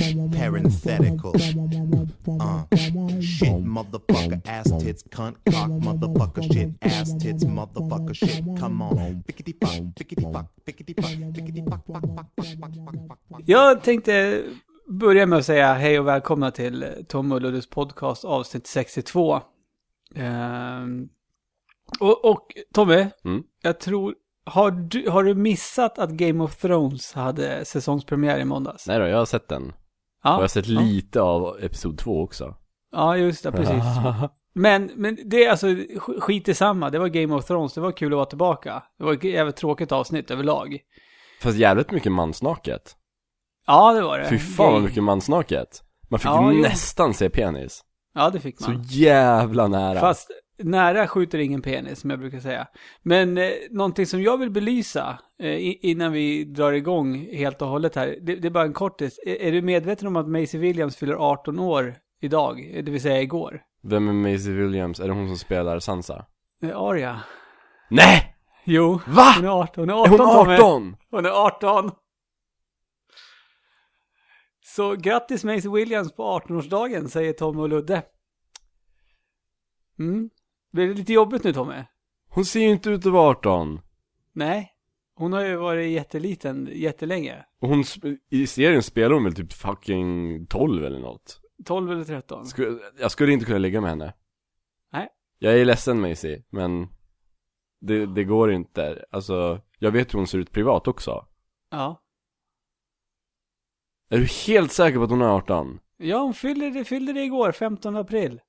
Parenthetical. Uh. Shit, motherfucker, ass tits, cunt, cock, motherfucker, shit, ass tits, motherfucker, shit. Come on. Pickety fuck, pickety fuck, pickety fuck, pickety fuck, fuck, fuck, fuck, fuck, fuck, fuck, fuck. Jag tänkte börja med att säga hej och välkomna till Tom och Luddes podcast avsnitt 62. Ehm, och, och Tommy, Mm. jag tror, har du, har du missat att Game of Thrones hade säsongspremiär i måndags? Nej då, jag har sett den. Ja, Och jag har sett ja. lite av episod två också. Ja, just det, precis. Men, men det är alltså sk- skit i samma. Det var Game of Thrones, det var kul att vara tillbaka. Det var ett jävligt tråkigt avsnitt överlag. Fast jävligt mycket mansnaket. Ja, det var det. Fy fan vad mycket mansnaket. Man fick Ja, nästan se penis. Ja, det fick Så man. jävla nära. Fast nära skjuter ingen penis, som jag brukar säga. Men eh, någonting som jag vill belysa eh, innan vi drar igång helt och hållet här. Det, det är bara en kortis. Är, är du medveten om att Maisie Williams fyller 18 år idag? Det vill säga igår. Vem är Maisie Williams? Är det hon som spelar Sansa? Eh, Arya. Nej! Jo. Va? Hon är 18. Hon är Är 18, hon Tommy. 18? Hon är 18. Så grattis Maisie Williams på 18-årsdagen, säger Tommy och Ludde. Mm. Blir det lite jobbigt nu Tommy? Hon ser ju inte ut att vara 18. Nej. Hon har ju varit jätteliten jättelänge. Och hon, i serien spelar hon väl typ fucking 12 eller något. 12 eller 13. Sku- jag skulle inte kunna ligga med henne. Nej. Jag är ledsen Maisie, men det, det går inte. Alltså, jag vet hur hon ser ut privat också. Ja. Är du helt säker på att hon är 18? Ja, hon fyllde det, fyllde det igår, 15 april.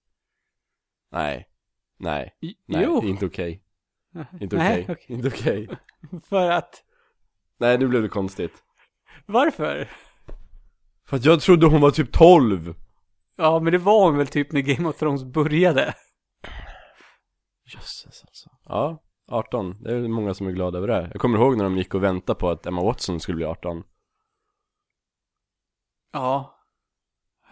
Nej. Nej. Nej, jo. inte okej. Inte Nej, okej. Inte okej. För att, Nej, nu blev det konstigt. varför? För att jag trodde hon var typ 12. Ja, men det var hon väl typ när Game of Thrones började. Jösses alltså. Ja, 18. Det är många som är glada över det. Jag kommer ihåg när de gick och väntade på att Emma Watson skulle bli 18. Ja.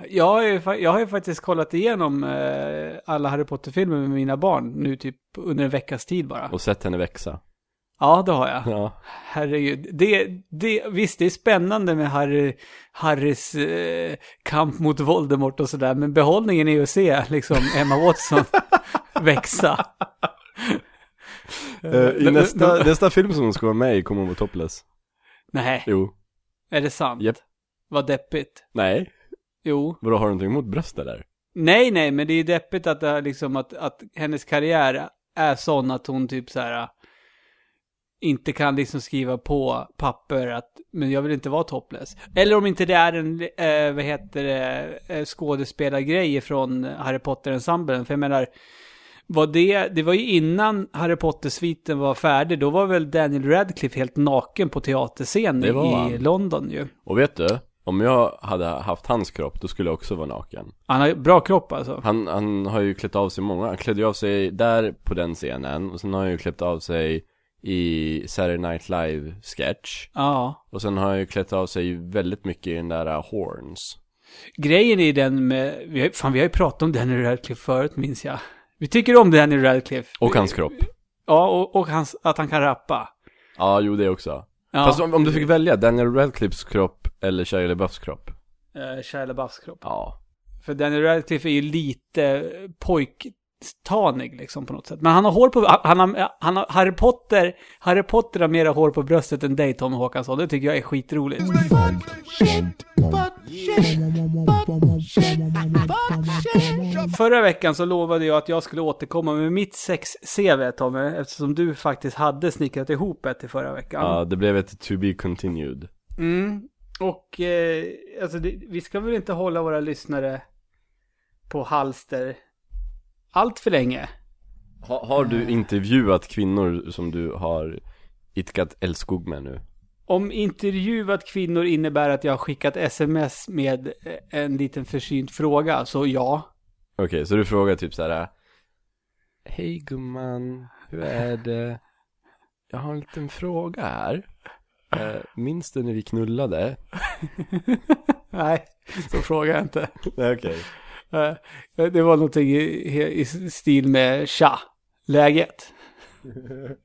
Jag har ju, jag har ju faktiskt kollat igenom eh, alla Harry Potter-filmer med mina barn nu typ under en veckas tid bara. Och sett henne växa. Ja, det har jag. Ja. Herregud. Det, det, visst, det är spännande med Harry, Harrys eh, kamp mot Voldemort och sådär, men behållningen är ju att se liksom Emma Watson växa. Eh, I nästa, nästa film som hon ska vara med i kommer hon vara topless. Nej, Jo. är det sant? Japp. Vad deppigt. Nej. Jo. Vadå, har du någonting emot bröstet där? Nej, nej, men det är deppigt att, det är liksom att, att hennes karriär är sån att hon typ så här äh, inte kan liksom skriva på papper att men jag vill inte vara topless. Eller om inte det är en, eh, vad heter det, eh, skådespelargrej från Harry Potter-ensemblen. För jag menar, var det, det var ju innan Harry Potter-sviten var färdig, då var väl Daniel Radcliffe helt naken på teaterscen i. London ju. Och vet du? Om jag hade haft hans kropp, då skulle jag också vara naken. Han har ju bra kropp alltså. Han, han har ju klätt av sig många, han klädde ju av sig där på den scenen Och sen har han ju klätt av sig i Saturday Night Live sketch Ja. Och sen har han ju klätt av sig väldigt mycket i den där uh, Horns Grejen är den med, vi har, fan vi har ju pratat om Daniel Radcliffe förut minns jag. Vi tycker om Daniel Radcliffe. Och hans kropp Ja, och, och hans, att han kan rappa. Ja, jo det också Ja, Fast om, om du fick välja Daniel Radcliffes kropp eller Shia LaBeoufs kropp? Uh, Shia LaBeoufs kropp. Ja. För Daniel Radcliffe är ju lite pojktanig liksom på något sätt. Men han har hår på, han har, han har, Harry Potter, Harry Potter har mera hår på bröstet än dig Tommy Håkansson. Det tycker jag är skitroligt. Förra veckan så lovade jag att jag skulle återkomma med mitt sex-CV Tommy, eftersom du faktiskt hade snickrat ihop ett till förra veckan. Ja, det blev ett to be continued Mm. Och eh, alltså det, vi ska väl inte hålla våra lyssnare på halster allt för länge. ha, Har du intervjuat kvinnor som du har itkat älskog med nu? Om intervjuat kvinnor innebär att jag har skickat sms med eh, en liten försynt fråga, så ja. Okej, så du frågar typ så här. Hej gumman, hur är det? Jag har en liten fråga här. Eh, minns du när vi knullade? Nej, så frågar jag inte. Nej, okej. Eh, Det var någonting i, i stil med tja, läget.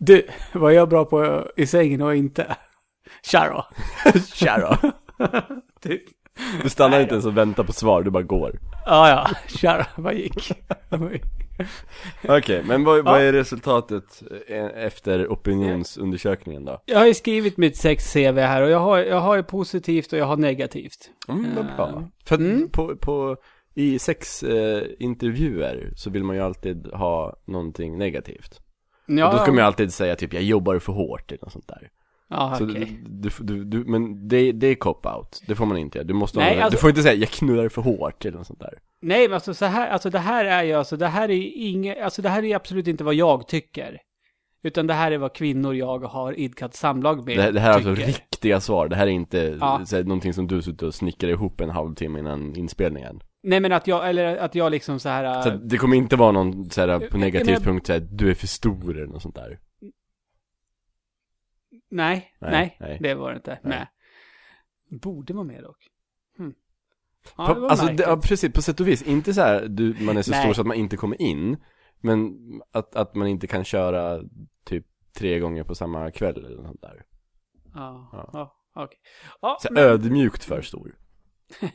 Du, vad är jag bra på i sängen och inte? Tja då. Tja då. Typ. Du stannar Nej inte ens och väntar på svar, du bara går. Ja, ja, då, vad gick? Okej, men vad, vad är resultatet eh, efter opinionsundersökningen då? Jag har ju skrivit mitt sex-CV här och jag har, jag har ju positivt och jag har negativt. Mm, vad bra. Eh, För mm. på, på, i sex eh, intervjuer så vill man ju alltid ha någonting negativt. Ja, och då ska man ju alltid säga typ, jag jobbar för hårt eller något sånt där. Ja, Så okej. du, du, du, men det, det är cop-out, det får man inte göra. Du måste Nej, ha, alltså- du får inte säga, jag knullar för hårt eller något sånt där. Nej, men alltså så här, alltså det här är ju, alltså det här är inget, alltså det här är absolut inte vad jag tycker. Utan det här är vad kvinnor jag har idkat samlag med Det, det här är alltså tycker. riktiga svar, det här är inte Ja. så här, någonting som du suttit och snickrar ihop en halvtimme innan inspelningen. Nej men att jag, eller att jag liksom så här... Så det kommer inte vara någon så här, på Eh, negativ men- punkt så här, du är för stor eller något sånt där. Nej, Nej, nej, nej. det var det inte. Nej. Nej. Borde vara med dock. Hmm. Ja, På, det alltså, det, ja, precis, på sätt och vis. Inte så här, du, man är så Nej. stor så att man inte kommer in. Men att, att man inte kan köra typ tre gånger på samma kväll eller något där. Ja, Ja. ja, okej. Ja, Så men ödmjukt för stor.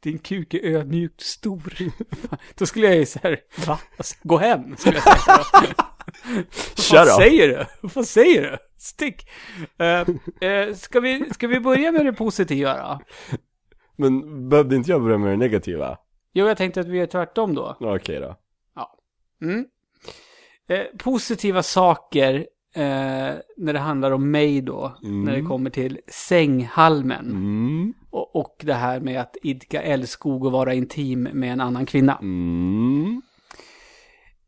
din kuk är ödmjukt stor. Då skulle jag ju så här, va? Alltså, gå hem, skulle jag säga. Vad säger du? Vad säger du? Stick! Uh, uh, ska, vi, ska vi börja med det positiva då? Men behövde inte jag börja med det negativa? Jo, jag tänkte att vi är tvärtom då. Ja, Okej då. Mm. Eh, positiva saker när det handlar om mig då. Mm. När det kommer till sänghalmen. Mm. Och, och det här med att idka älskog och vara intim med en annan kvinna. Mm.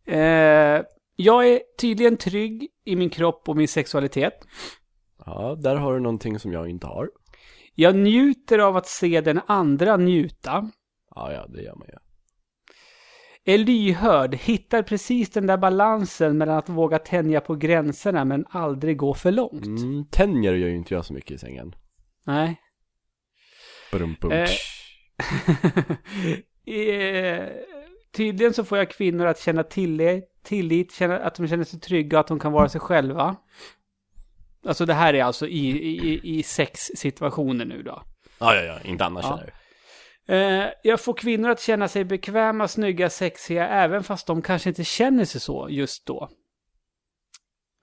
Eh, jag är tydligen trygg i min kropp och min sexualitet. Ja, där har du någonting som jag inte har. Jag njuter av att se den andra njuta. Ja, ja, det gör man ju. Är lyhörd, hittar precis den där balansen mellan att våga tänja på gränserna men aldrig gå för långt. Mm, tänjer gör ju inte jag så mycket i sängen. Nej. Brum, bum. Eh, eh, tydligen så får jag kvinnor att känna tillit, tillit känna att de känner sig trygga, att de kan vara sig själva. Alltså det här är alltså i, i, i sexsituationer nu då. Ja, ja, ja, inte annars Ja. Eh, jag får kvinnor att känna sig bekväma, snygga, sexiga, även fast de kanske inte känner sig så just då.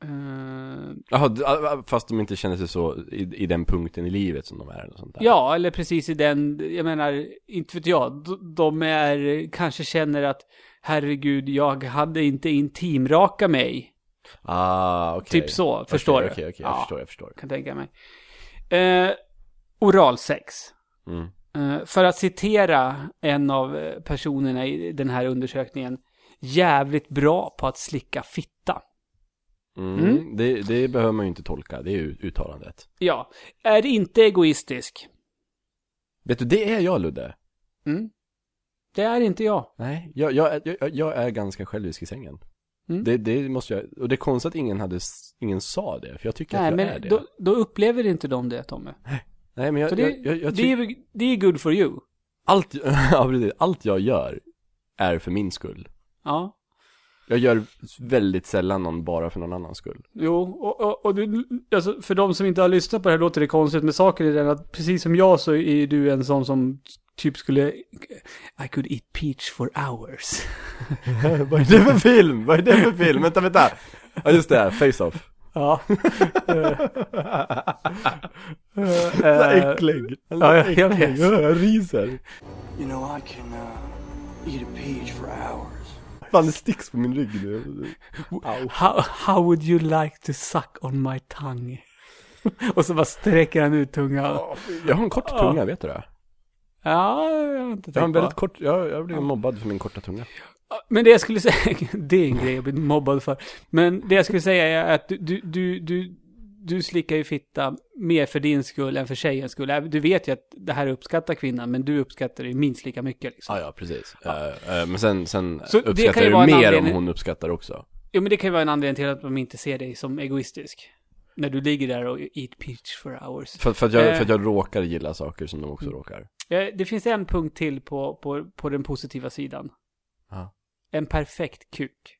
Eh, Jaha, ah, fast de inte känner sig så i, i den punkten i livet som de är eller sånt där. Ja, eller precis i den, jag menar, inte vet jag, de är, kanske känner att herregud, jag hade inte intimraka mig. Ah, okej. Typ så, förstår Okej, du? Okej, okej, jag Ja. förstår, jag förstår. Kan tänka mig. Eh, oralsex. Mm. Eh, för att citera en av personerna i den här undersökningen, jävligt bra på att slicka fitta. Mm. Mm. Det, det behöver man ju inte tolka, det är ju uttalandet. Ja, är inte egoistisk. Vet du, det är jag Ludde. Mm. Det är inte jag. Nej, jag, jag, är- jag, jag är ganska självisk i sängen. Mm. Det, det måste jag, och det är konstigt att ingen hade, ingen sa det, för jag tycker Nej, att jag är men det. då, då upplever inte de det, Tommy. Nej, men jag, Så det, jag, jag, jag det, är, det är good for you. allt, ja, precis, allt jag gör är för min skull. Ja. Jag gör väldigt sällan någon bara för någon annans skull. Jo, och, och, och du, alltså för de som inte har lyssnat på det här låter det konstigt, men saken är den att precis som jag så är du en sån som typ skulle I could eat peach for hours. Vad är det för film? Vad är det för film? Vänta, vänta. Ja just det, Face-Off. Ja. Så äcklig. Ja, jag- jag vet. Jag ryser. You know, I can uh, eat a peach for hours. Fan, det sticks på min rygg nu. How, how would you like to suck on my tongue? och så bara sträcker han ut tungan. Jag har en kort tunga, vet du det? Ja, jag har inte Jag har en väldigt kort, jag, jag blev mobbad för min korta tunga. Men det jag skulle säga, det är en grej jag blir mobbad för. Men det jag skulle säga är att du, du, du, du, slickar ju fitta mer för din skull än för tjejens skull. Även- Du vet ju att det här uppskattar kvinnan, men du uppskattar det minst lika mycket liksom. Ja, ja, precis. Eh, eh, men sen, sen Så uppskattar du mer om anledning- hon uppskattar också. Jo, men det kan ju vara en anledning till att de inte ser dig som egoistisk. när du ligger där och eat peach for hours. För, för, att jag, Eh. för att jag råkar gilla saker som de också råkar. Eh, Det finns en punkt till på, på, på den positiva sidan. Ja. En perfekt kuk.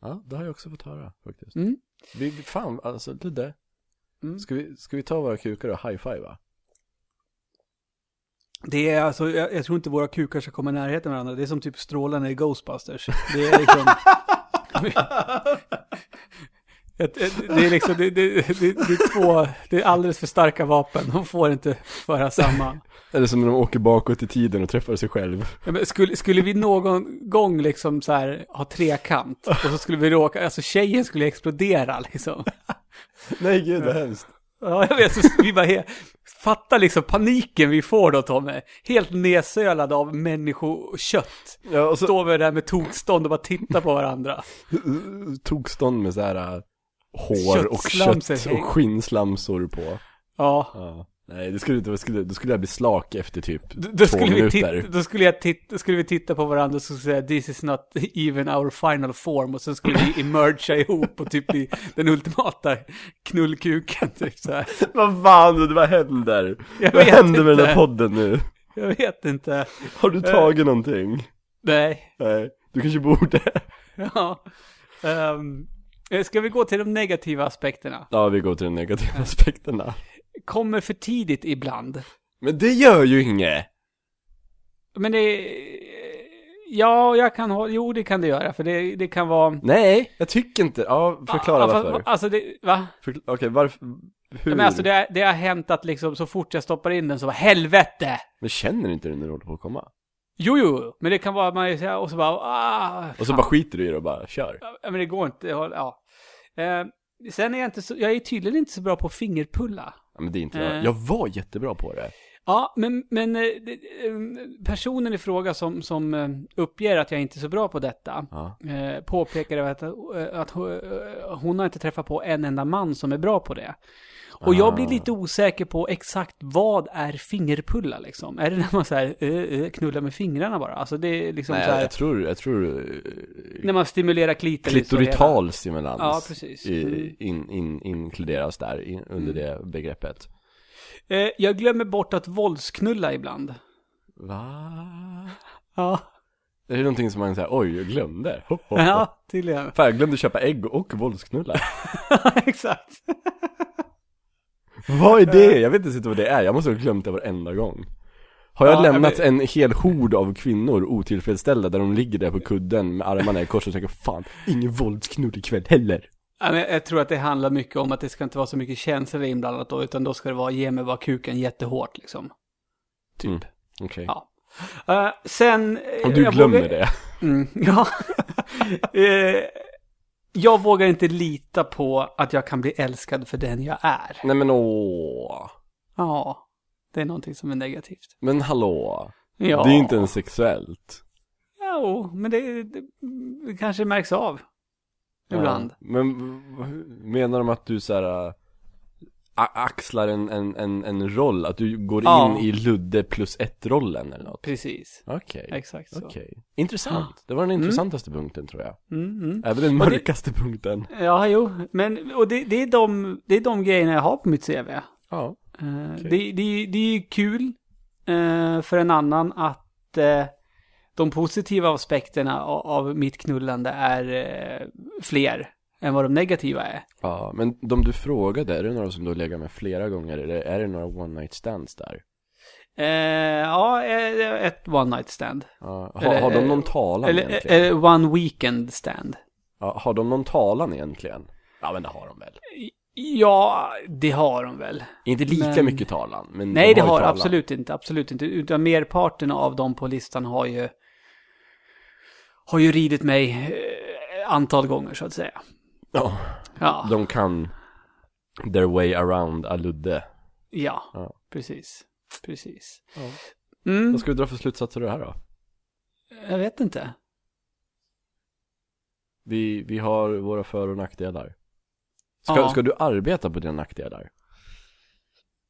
Ja, det har jag också fått höra faktiskt. Mm. Vi, fan, alltså Ludde. Mm. Ska, vi, ska vi ta våra kukar och high-fiva? Det är alltså, jag, jag tror inte våra kukar ska komma i närheten av varandra. Det är som typ strålarna i Ghostbusters. Det är liksom... Det är liksom, det, det, det, det är två, det är alldeles för starka vapen. De får inte föra samma. Eller som när de åker bakåt i tiden och träffar sig själv. Ja, skulle, skulle vi någon gång liksom så här ha trekant och så skulle vi råka, alltså tjejen skulle explodera liksom. Nej gud vad hemskt. Ja, jag vet. Så vi bara he- fatta liksom paniken vi får då Tommy. Helt nedsölade av människokött. Ja, och så Står vi där med tokstånd och bara tittar på varandra. tog stånd med så här hår och kött och skinnslamsor på. Ja. Ja. Nej, det skulle inte, det skulle, då skulle jag bli slak efter typ Då, då, två minuter. titta, då skulle jag titta, skulle vi titta på varandra och säga this is not even our final form och sen skulle vi emergea ihop och typ bli den ultimata knullkuken typ så här. Vad fan, vad händer? Jag vad händer med den inte. här podden nu? Jag vet inte. Har du tagit någonting? Nej. Nej, du kanske borde. Ja. Ehm, ska vi gå till de negativa aspekterna? Ja, vi går till de negativa aspekterna. Kommer för tidigt ibland. Men det gör ju inget. Men det... Ja, jag kan ha... Jo, det kan det göra. För det, det kan vara... Nej, jag tycker inte. Ja, förklara Ja, fast- varför. Alltså, det... Va? Förkla- Okej, varför? Hur? Ja, men alltså det, det har hänt att liksom så fort jag stoppar in den så bara helvete! Men känner inte du när du håller på att komma? Jo, jo, men det kan vara man säger och så bara ah, Och så bara skiter du i det och bara kör. Ja, men det går inte. Ja. Eh, sen är jag inte så, jag är tydligen inte så bra på fingerpulla. Ja, men det är inte Eh. jag. Jag var jättebra på det. Ja, men, men eh, eh, personen i fråga som, som eh, uppger att jag inte är så bra på detta Ja. påpekade att, att hon- har inte träffat på en enda man som är bra på det. Och jag blir Ah. lite osäker på exakt vad är fingerpulla liksom. Är det när man så här, knullar med fingrarna bara? Alltså det är liksom Nej, så här, jag tror, jag tror när man stimulerar klitoris. klitorital stimulans Ja, precis. Mm. i, in, in, inkluderas där in, under det begreppet. Eh, jag glömmer bort att våldsknulla ibland. Va? Ja, Är det någonting som man säger, oj, jag glömde? Ho, ho, ho. ja tydligen. Fan, jag glömde köpa ägg och våldsknulla. exakt. vad är det? Jag vet inte vad det är, jag måste ha glömt det varenda gång. Har jag Ja, lämnat men- en hel hord av kvinnor otillfredsställda där de ligger där på kudden med armarna i kors och tänker fan, ingen våldsknull ikväll heller. Jag tror att det handlar mycket om att det ska inte vara så mycket känslor inblandat då, utan då ska det vara ge mig bara kuken jättehårt liksom. Typ. Mm. Okej. Ja. Eh, sen... eh, Om du glömmer vågar, det. Mm, ja. Eh, jag vågar inte lita på att jag kan bli älskad för den jag är. Nej men åh. Ja, det är någonting som är negativt. Men hallå. Ja. Det är inte ens sexuellt. Jo, men det, det, det kanske märks av. Ibland. Ja. Men menar de att du så här äh, axlar en, en, en, en roll? Att du går Ja. in i Ludde plus ett rollen eller något? Precis. Okej. Exakt så. Okej. Intressant. Det var den intressantaste punkten tror jag. Mm, mm. Även den Och det- mörkaste punkten. Ja, jo. Men, och det, det, är de, det är de grejerna jag har på mitt CV. Ja. Eh, Okej. det, det, det är ju kul eh, för en annan att eh, de positiva aspekterna av, mitt knullande är eh, fler än vad de negativa är. Ja, men de du frågade, är det några som du har legat med flera gånger? Eller är det några one night stands där? Eh, ja, eh, ett one night stand. Ja. Har, Eller, har de eh, någon talan Eller egentligen? eh, one weekend stand. Ja, har de någon talan egentligen? Ja men det har de väl. Ja, det har de väl. Inte lika Men- mycket talan, men Nej, de det ju har talan. absolut inte, absolut inte. Utan merparten av dem på listan har ju har ju ridit mig eh, antal gånger så att säga. Ja, Ja, de kan their way around a Ludde. ja, Ja. precis. Precis. Ja. Mm, Vad ska vi dra för slutsatser av det här då? jag vet inte. Vi, vi har våra för och nackdelar. Ska, Ja. ska du arbeta på dina nackdelar?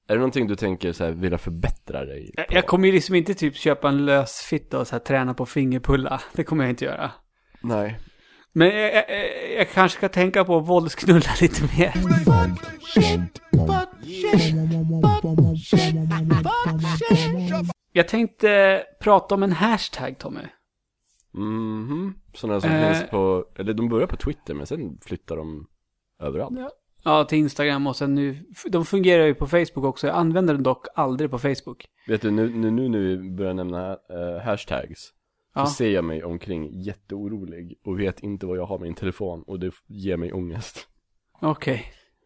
Är det någonting du tänker så här, vilja förbättra dig på? Jag, kommer ju liksom inte typ köpa en lös fitta och så här träna på fingerpulla. Det kommer jag inte göra. Nej. Men jag, jag, jag kanske ska tänka på att våldsknulla lite mer. Jag tänkte prata om en hashtag, Tommy. Mhm. Sådana som Eh. finns på, eller de börjar på Twitter men sen flyttar de överallt. Ja, till Instagram och sen nu, de fungerar ju på Facebook också. Jag använder den dock aldrig på Facebook. Vet du, nu, nu, nu när vi börjar nämna eh, hashtags Ja. Så ser jag mig omkring jätteorolig och vet inte vad jag har med min telefon och det ger mig ångest. Okej.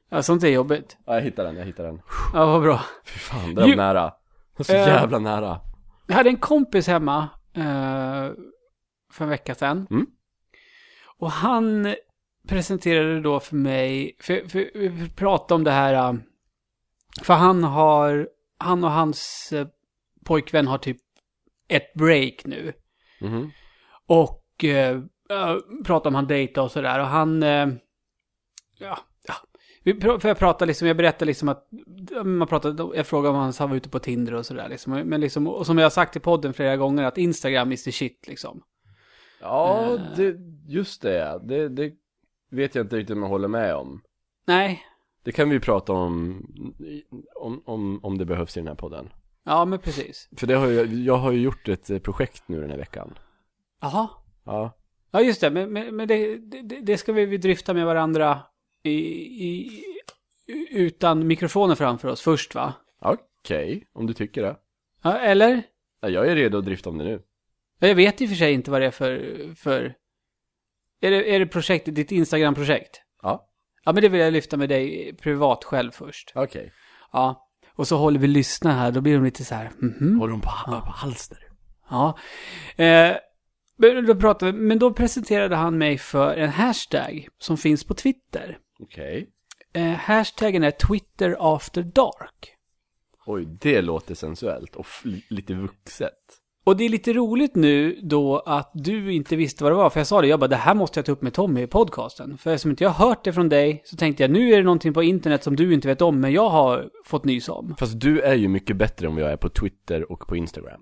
Ja, sånt är jobbigt. Ja, jag hittar den, jag hittar den. Ja, vad bra. Fy fan, det var nära. Det var så Eh. jävla nära. Jag hade en kompis hemma eh, för en vecka sedan. Mm. Och han presenterade då för mig, för, för, vi pratade om det här, eh, för han har, han och hans eh, pojkvän har typ ett break nu. Mhm. Och eh, äh, pratade om han dejta och sådär. Och han... Eh, ja, ja. Vi pr- för jag pratade liksom, jag berättade liksom att... Man pratade, jag frågade om han var ute på Tinder och sådär liksom. Men liksom, och som jag har sagt i podden flera gånger, att Instagram is the shit liksom. Ja, det, just det, det, det vet jag inte riktigt om jag håller med om. Nej, Det kan vi prata om, om, om, om det behövs i den här podden. ja men precis. För det har jag, jag har ju gjort ett eh, projekt nu den här veckan. Jaha. Ja, Ja, just det. Men, men, men det, det, det ska vi, vi dryfta med varandra i, i, utan mikrofoner framför oss först, va? okej, om du tycker det. Ja, eller? Ja, jag är redo att drifta om det nu. Ja, Jag vet i och för sig inte vad det är för... för... Är, det, är det projektet, ditt Instagram-projekt? Ja, Ja, men det vill jag lyfta med dig privat själv först. okej. Ja. Och så håller vi lyssna här, då blir de lite så här, mhm. Håller de på, på halster? Ja. Eh, men, då pratade men då presenterade han mig för en hashtag som finns på Twitter. Okej. Eh, hashtaggen är Twitter after dark. Oj, det låter sensuellt och lite vuxet. Och det är lite roligt nu då att du inte visste vad det var. För jag sa det, jag bara det här måste jag ta upp med Tommy i podcasten. För eftersom inte jag hört det från dig så tänkte jag nu är det någonting på internet som du inte vet om men jag har fått nys om. Fast du är ju mycket bättre än vad jag är på Twitter och på Instagram.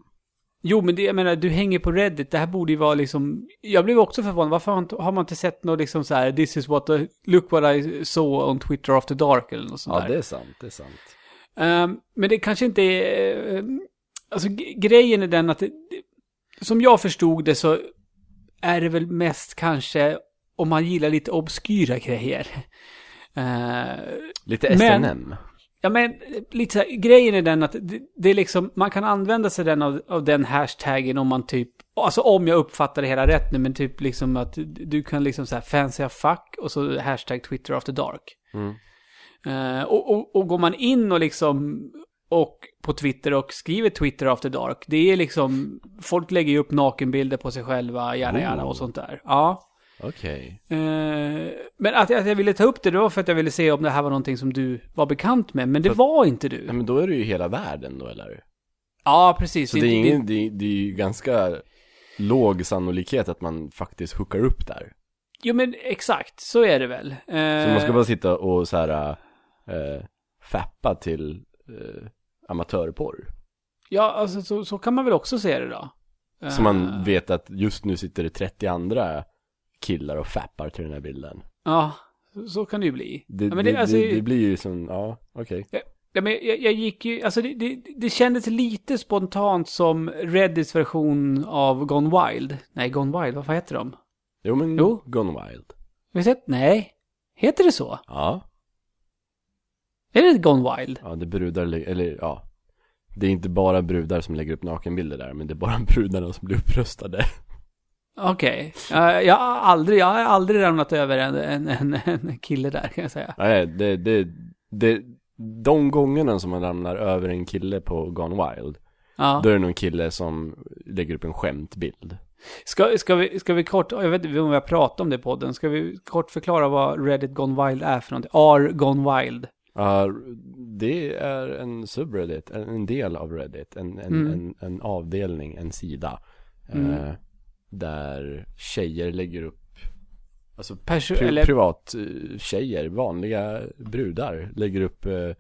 Jo men det, jag menar du hänger på Reddit, det här borde ju vara liksom... Jag blev också förvånad, varför har, man inte sett något liksom så här, this is what, the, look what I saw on Twitter after dark eller något sånt Ja, där. det är sant, det är sant. Ehm, men det kanske inte är... eh, alltså grejen är den att... Det, som jag förstod det så är det väl mest kanske om man gillar lite obskyra grejer. Eh, Lite Men- SNM. ja men lite så här, grejen är den att det, det är liksom, man kan använda sig den av, av den hashtaggen om man typ, alltså om jag uppfattar det hela rätt nu, men typ liksom att du kan liksom så här fancy fuck och så hashtag Twitter after dark. Mm. Eh, och, och, och går man in och liksom och på Twitter och skriver Twitter after dark, det är liksom, folk lägger ju upp nakenbilder på sig själva, gärna gärna och sånt där. Ja. Okej. Eh, men att, att jag ville ta upp det då för att jag ville se om det här var någonting som du var bekant med, men det För- var inte du. Ja, men då är det ju hela världen då, eller? Ja, precis. Så det är, ingen, det, det är ju ganska låg sannolikhet att man faktiskt hookar upp där. Jo, men exakt, så är det väl. Eh, Så man ska bara sitta och så här äh, fappa till äh, amatörporr. Ja, alltså så, så kan man väl också se det då. Så man Eh, vet att just nu sitter det 30 andra killar och fappar till den här bilden. Ja, så, kan det ju bli. Det, ja, men det, det, alltså, det, blir ju som, ja, okej. ja, men jag, jag gick ju, alltså det, det, det kändes lite spontant som Reddits version av Gone Wild. Nej, Gone Wild, vad fan heter de? Jo men, Jo. Gone Wild. Har vi sett? Nej. Heter det så? Ja, Är det Gone Wild? ja det är brudar, eller ja. Det är inte bara brudar som lägger upp nakenbilder där, men det är bara brudarna som blir uppröstade. Okej. Ja, jag har aldrig, jag har aldrig ramlat över en, en, en, en kille där kan jag säga. Nej, det, det, det, de gångerna som man ramlar över en kille på Gone Wild, Ja. då är det någon kille som lägger upp en skämtbild. Ska, ska, vi, ska vi kort, jag vet inte om vi har pratat om det i podden, ska vi kort förklara vad Reddit Gone Wild är för någonting? Are Gone Wild. Ja, det är en subreddit, en, en del av Reddit, en, en, Mm. en, en avdelning, en sida. Mm. Eh, där tjejer lägger upp, alltså Perso- pri, eller, privat tjejer, vanliga brudar, lägger upp eh,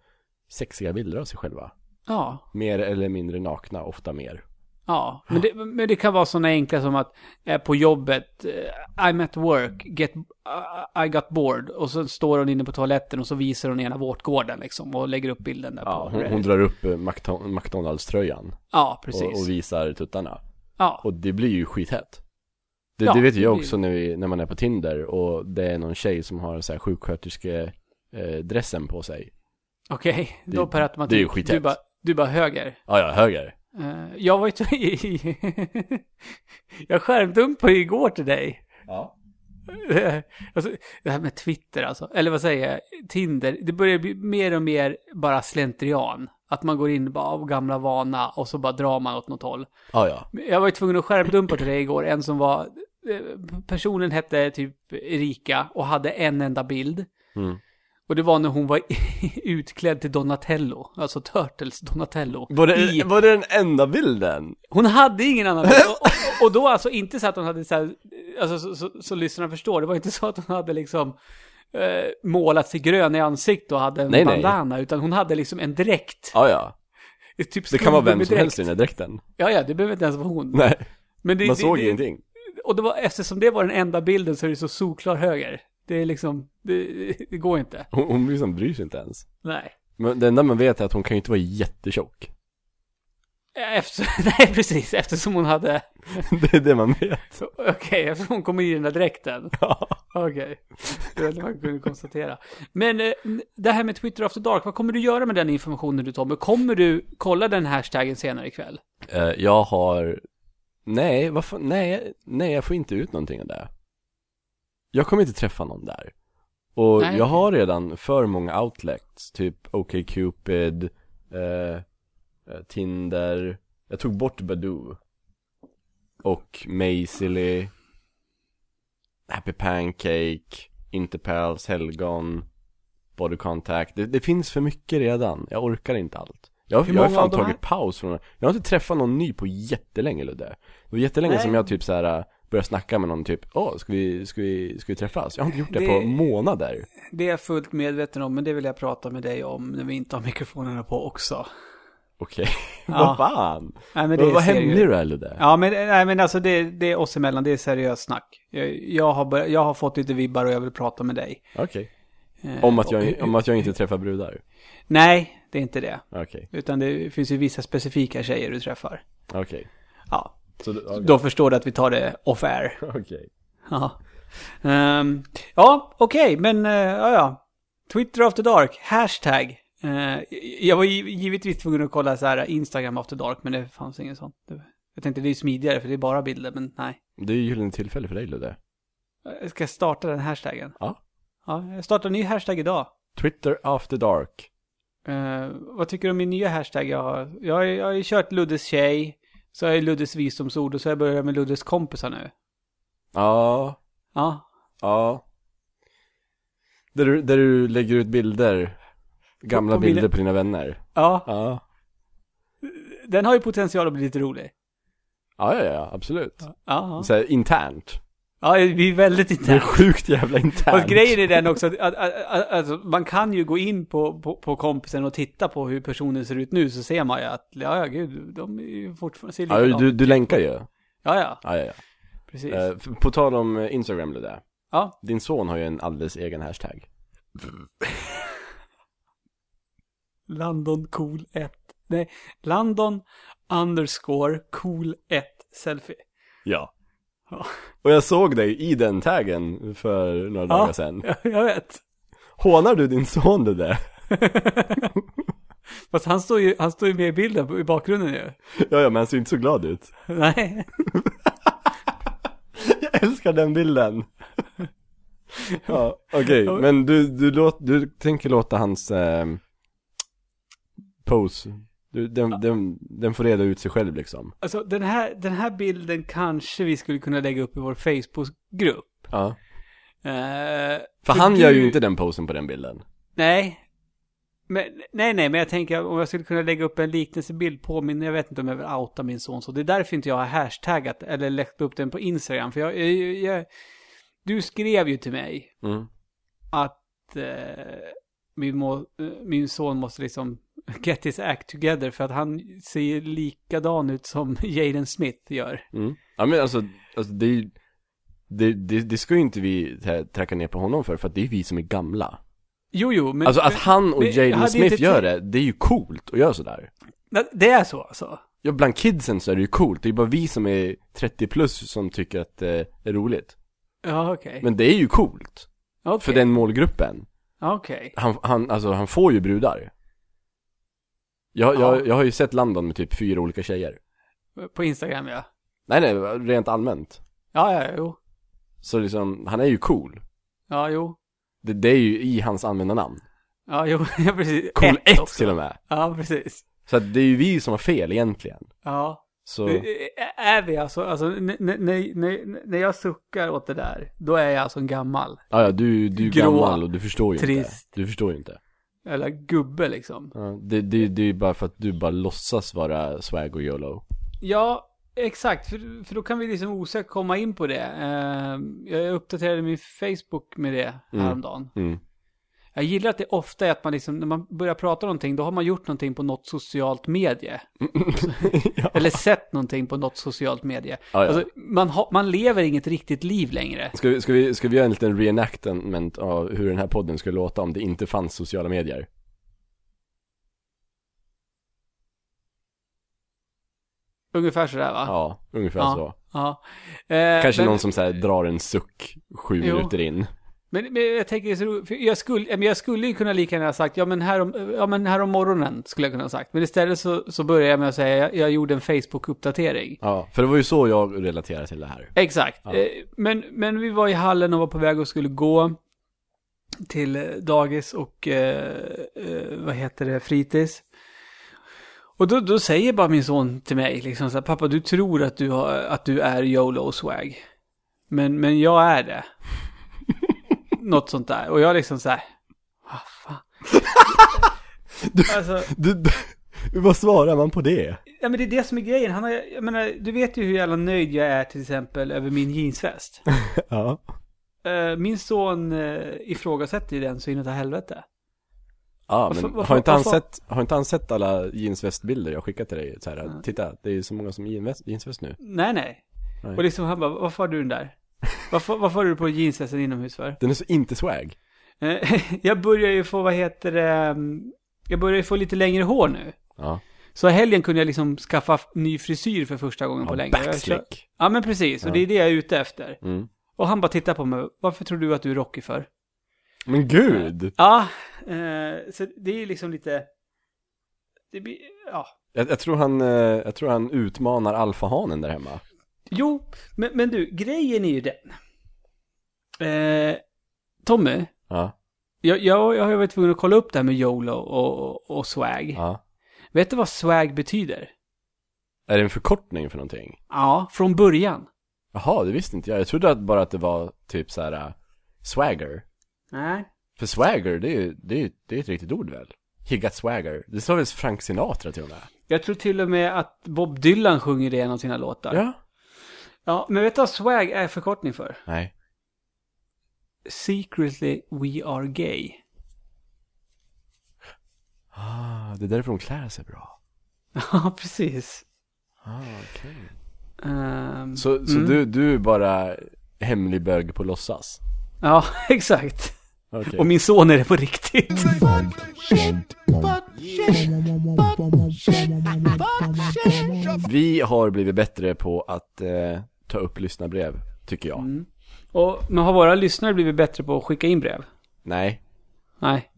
sexiga bilder av sig själva. ja, Mer eller mindre nakna, ofta mer. Ja, men det, men det kan vara sådana enkla som att eh, på jobbet, eh, I'm at work, get, uh, I got bored. Och så står hon inne på toaletten och så visar hon ena vårtgården liksom och lägger upp bilden där Ja, på hon, hon drar upp eh, McDo- McDonalds-tröjan Ja, och, precis. och visar tuttarna. ja. Och det blir ju skithett. Det, Ja, det vet jag blir- också när, vi, när man är på Tinder och det är någon tjej som har så här sjuksköterske eh, på sig. Okej, då Det- per automatik. det är ju du skithett. bara, du bara höger. Ja, ja, höger. Eh, jag var ju i... jag skärmdumpade igår till dig. Ja. alltså, det här med Twitter alltså, eller vad säger jag, Tinder, det börjar bli mer och mer bara slentrian. Att man går in bara av gamla vana och så bara drar man åt något håll. Ja, ja. Jag var ju tvungen att skärmdumpa till dig igår, en som var, eh, personen hette typ Erika och hade en enda bild. Mm. Och det var när hon var utklädd till Donatello, alltså Turtles Donatello. Var det, I- var det den enda bilden? hon hade ingen annan bild. Och, och, och då alltså inte så att hon hade så här, alltså så, så, så lyssnarna förstår, det var inte så att hon hade liksom eh, målat sig grön i ansiktet och hade en Nej, nej. bandana, utan hon hade liksom en dräkt. Ja, ja. Typ Det kan vara vem som helst i den här dräkten. Ja, ja, det behöver inte ens vara hon. Nej, Men det, man det, såg det, ingenting. Och det var, eftersom det var den enda bilden så är det så solklar höger. Det är liksom, det, det går inte. Hon, hon liksom bryr sig inte ens. Nej. Men det enda man vet är att hon kan ju inte vara jättetjock. Efter, nej, precis, eftersom hon hade, Det är det man vet. okej, eftersom hon kom i den där dräkten. Ja. Okej, det var det man kunde konstatera. Men eh, det här med Twitter After Dark, vad kommer du göra med den informationen du Tommy? Kommer du kolla den hashtaggen senare ikväll? Eh, jag har... Nej, vad fan? Nej, nej, jag får inte ut någonting av det. Jag kommer inte träffa någon där. Och Nej. jag har redan för många outlets, typ OkCupid, eh, eh, Tinder. Jag tog bort Badoo. Och Mazily. Happy Pancake, Interpals, Helgon, Body Contact. Det, det finns för mycket redan. Jag orkar inte allt. Jag, Hur jag har fan tagit paus från Jag har inte träffat någon ny på jättelänge Ludde. Det var jättelänge Nej. som jag typ så här började snacka med någon typ, åh, ska vi, ska vi, ska vi träffas? Jag har inte gjort det, Det- på månader. Det är jag fullt medveten om, men det vill jag prata med dig om när vi inte har mikrofonerna på också. Okej, Ja. vad fan? Nej, men det Vad, är hände du här Ludde? Ja, men, nej, men alltså det, det är oss emellan, det är seriöst snack. Jag, jag, har, bör, jag har fått lite vibbar och jag vill prata med dig. Okej. Eh, Om, att jag, och- om att jag inte träffar brudar? Nej, det är inte det. Okej, Utan det finns ju vissa specifika tjejer du träffar. okej. Ja, Så okej. då förstår du att vi tar det off-air. Okej. Ja, Ehm, ja okej, men uh, ja, ja. Twitter After Dark, hashtag. Eh, jag var gi- givetvis tvungen att kolla så här Instagram After Dark, men det fanns ingen sån. Jag tänkte det är smidigare för det är bara bilder, men nej. Det är ju gyllene tillfälle för dig Ludde. Jag ska starta den hashtaggen. Ja. Ja, jag startar en ny hashtag idag. Twitter after dark. Eh, vad tycker du om min nya hashtag? Jag har, jag jag har ju kört Luddes tjej, så jag Luddes visdomsord och så har jag börjat med Luddes kompisar nu. Ja, Ja, ja. Där du, där du lägger ut bilder. Gamla på bilder mina- på dina vänner. ja, Ja. den har ju potential att bli lite rolig. Ja, ja, ja, absolut. Ja. Så här, internt. Ja vi är väldigt Det är internt. sjukt jävla internt. Och grejen är den också att, att, att, att alltså, man kan ju gå in på, på, på kompisen och titta på hur personen ser ut nu så ser man ju att, ja ja gud, de är ju fortfarande, ser Ja, du, du länkar ju. Ja ja, Ja, ja, ja. precis. Eh, på tal om eh, Instagram Ludde. Ja. Din son har ju en alldeles egen hashtag. London cool 1. Nej, London underscore cool 1 selfie. Ja. Och jag såg dig i den taggen för några dagar sedan. Ja, jag vet. Hånar du din son Ludde? Fast han står ju, han står ju med i bilden i bakgrunden ju. Ja, ja, men han ser inte så glad ut. Nej. Jag älskar den bilden. ja, okej, men du, du, låt, du tänker låta hans eh, pose, du, den, den, den får reda ut sig själv liksom. Alltså den här, den här bilden kanske vi skulle kunna lägga upp i vår Facebook-grupp. Ja. Eh, För han gör ju du- inte den posen på den bilden. Nej. Men, nej, nej, men jag tänker om jag skulle kunna lägga upp en liknelsebild på min, jag vet inte om jag vill outa min son så. Det är därför inte jag har hashtaggat eller lagt upp den på Instagram. För jag, jag, jag du skrev ju till mig Mm. att eh, min, må, eh, min son måste liksom get his act together för att han ser likadan ut som Jaden Smith gör. Mm. Ja men alltså, alltså det, är det, det, det ska ju inte vi tracka ner på honom för, för att det är vi som är gamla. Jo, jo, men... Alltså att han och Jaden Smith gör det, det är ju coolt att göra sådär. Det är så alltså? Ja, bland kidsen så är det ju coolt, det är bara vi som är 30 plus som tycker att det är roligt. Ja, okej. Men det är ju coolt, Okej. för den målgruppen. Okej. Han, han, alltså han får ju brudar. Jag, Ja. jag, jag har ju sett Landon med typ fyra olika tjejer. På Instagram, ja. Nej nej, rent allmänt. Ja, ja, jo. Så liksom, han är ju cool. Ja, jo. Det, det är ju i hans användarnamn. Ja, jo, ja, precis. Cool 1 också. till och med. Ja, precis. Så att det är ju vi som har fel egentligen. Ja. Så, Är vi alltså, alltså när, när, när jag suckar åt det där, då är jag alltså en gammal, ja, ja du, du är Grå, gammal och du förstår ju inte. trist. Du förstår ju inte. Eller gubbe liksom. Ja, det, det, det är ju bara för att du bara låtsas vara swag och YOLO. Ja, exakt, för, för då kan vi liksom osökt komma in på det. Eh, jag uppdaterade min Facebook med det Mm. häromdagen. Mm. Jag gillar att det ofta är att man liksom, när man börjar prata om någonting, då har man gjort någonting på något socialt medie. ja. Eller sett någonting på något socialt medie. Ja, ja. Alltså, man, ha, man lever inget riktigt liv längre. Ska, vi, ska, vi, ska vi göra en liten reenactment av hur den här podden skulle låta om det inte fanns sociala medier? Ungefär sådär va? Ja, ungefär Ja. så. Ja. Eh, Kanske men, någon som så här drar en suck sju Jo. minuter in. Men, men jag tänker, så jag skulle, jag skulle ju kunna lika gärna ha sagt, ja men här om, ja, men här om morgonen skulle jag kunna ha sagt. Men istället så, så börjar jag med att säga, jag, jag gjorde en Facebook-uppdatering. Ja, för det var ju så jag relaterade till det här. Exakt. Ja. Eh, Men, men vi var i hallen och var på väg och skulle gå till eh, dagis och, eh, eh, vad heter det, fritids. Och då, då säger bara min son till mig, liksom så här, pappa du tror att du, har, att du är YOLO-swag. Men, men jag är det. Något sånt där. Och jag liksom så här, vad fan. alltså, Du, du, vad svarar man på det? ja men det är det som är grejen. Han har, jag menar, du vet ju hur jävla nöjd jag är till exempel över min jeansväst. Ja. Eh, min son uh, ifrågasätter ju den så inåt helvete. Ja, men varför- har, inte han sett, har inte han sett alla jeansvästbilder jag skickat till dig? Så här, titta, det är ju så många som jeansväst, jeansväst nu. Nej, nej. Nej. Och liksom han bara, varför har du den där? Varför, varför har du på jeansvästen inomhus för? Den är så inte swag. Eh, jag börjar ju få, vad heter det, mm, jag börjar ju få lite längre hår nu. Ja. Så helgen kunde jag liksom skaffa ny frisyr för första gången på ja länge. Jag kör- backslick. Ja, men precis. Och det är det jag är ute efter. Mm. Och han bara tittar på mig, varför tror du att du är rockig för? Men gud! Ja, eh, så det är liksom lite, det blir, ja. Jag, jag tror han, eh, jag tror han utmanar alfahanen där hemma. Jo, men, men du, grejen är ju den. Eh, Tommy, Ja, jag, jag, jag har varit tvungen att kolla upp det här med YOLO och, och, swag. ja. Vet du vad swag betyder? Är det en förkortning för någonting? Ja, från början. Jaha, det visste inte jag. Jag trodde att bara att det var typ så här uh, swagger. Nej. För swagger, det är ju, det är, det är ett riktigt ord väl? He got swagger. Det står väl Frank Sinatra till och med? Jag tror till och med att Bob Dylan sjunger det i en av sina låtar. Ja. Ja, men vet du vad swag är förkortning för? Nej. Secretly we are gay. Ah, det är därför de klär sig bra. Ja, precis. Ah, okej. Ehm, Så, så mm. du, du är bara hemlig bög på låtsas? Ja, exakt. Okej. Och min son är det på riktigt. Vi har blivit bättre på att eh, ta upp lyssnarbrev, tycker jag. Mm. Och, men har våra lyssnare blivit bättre på att skicka in brev? Nej. Nej.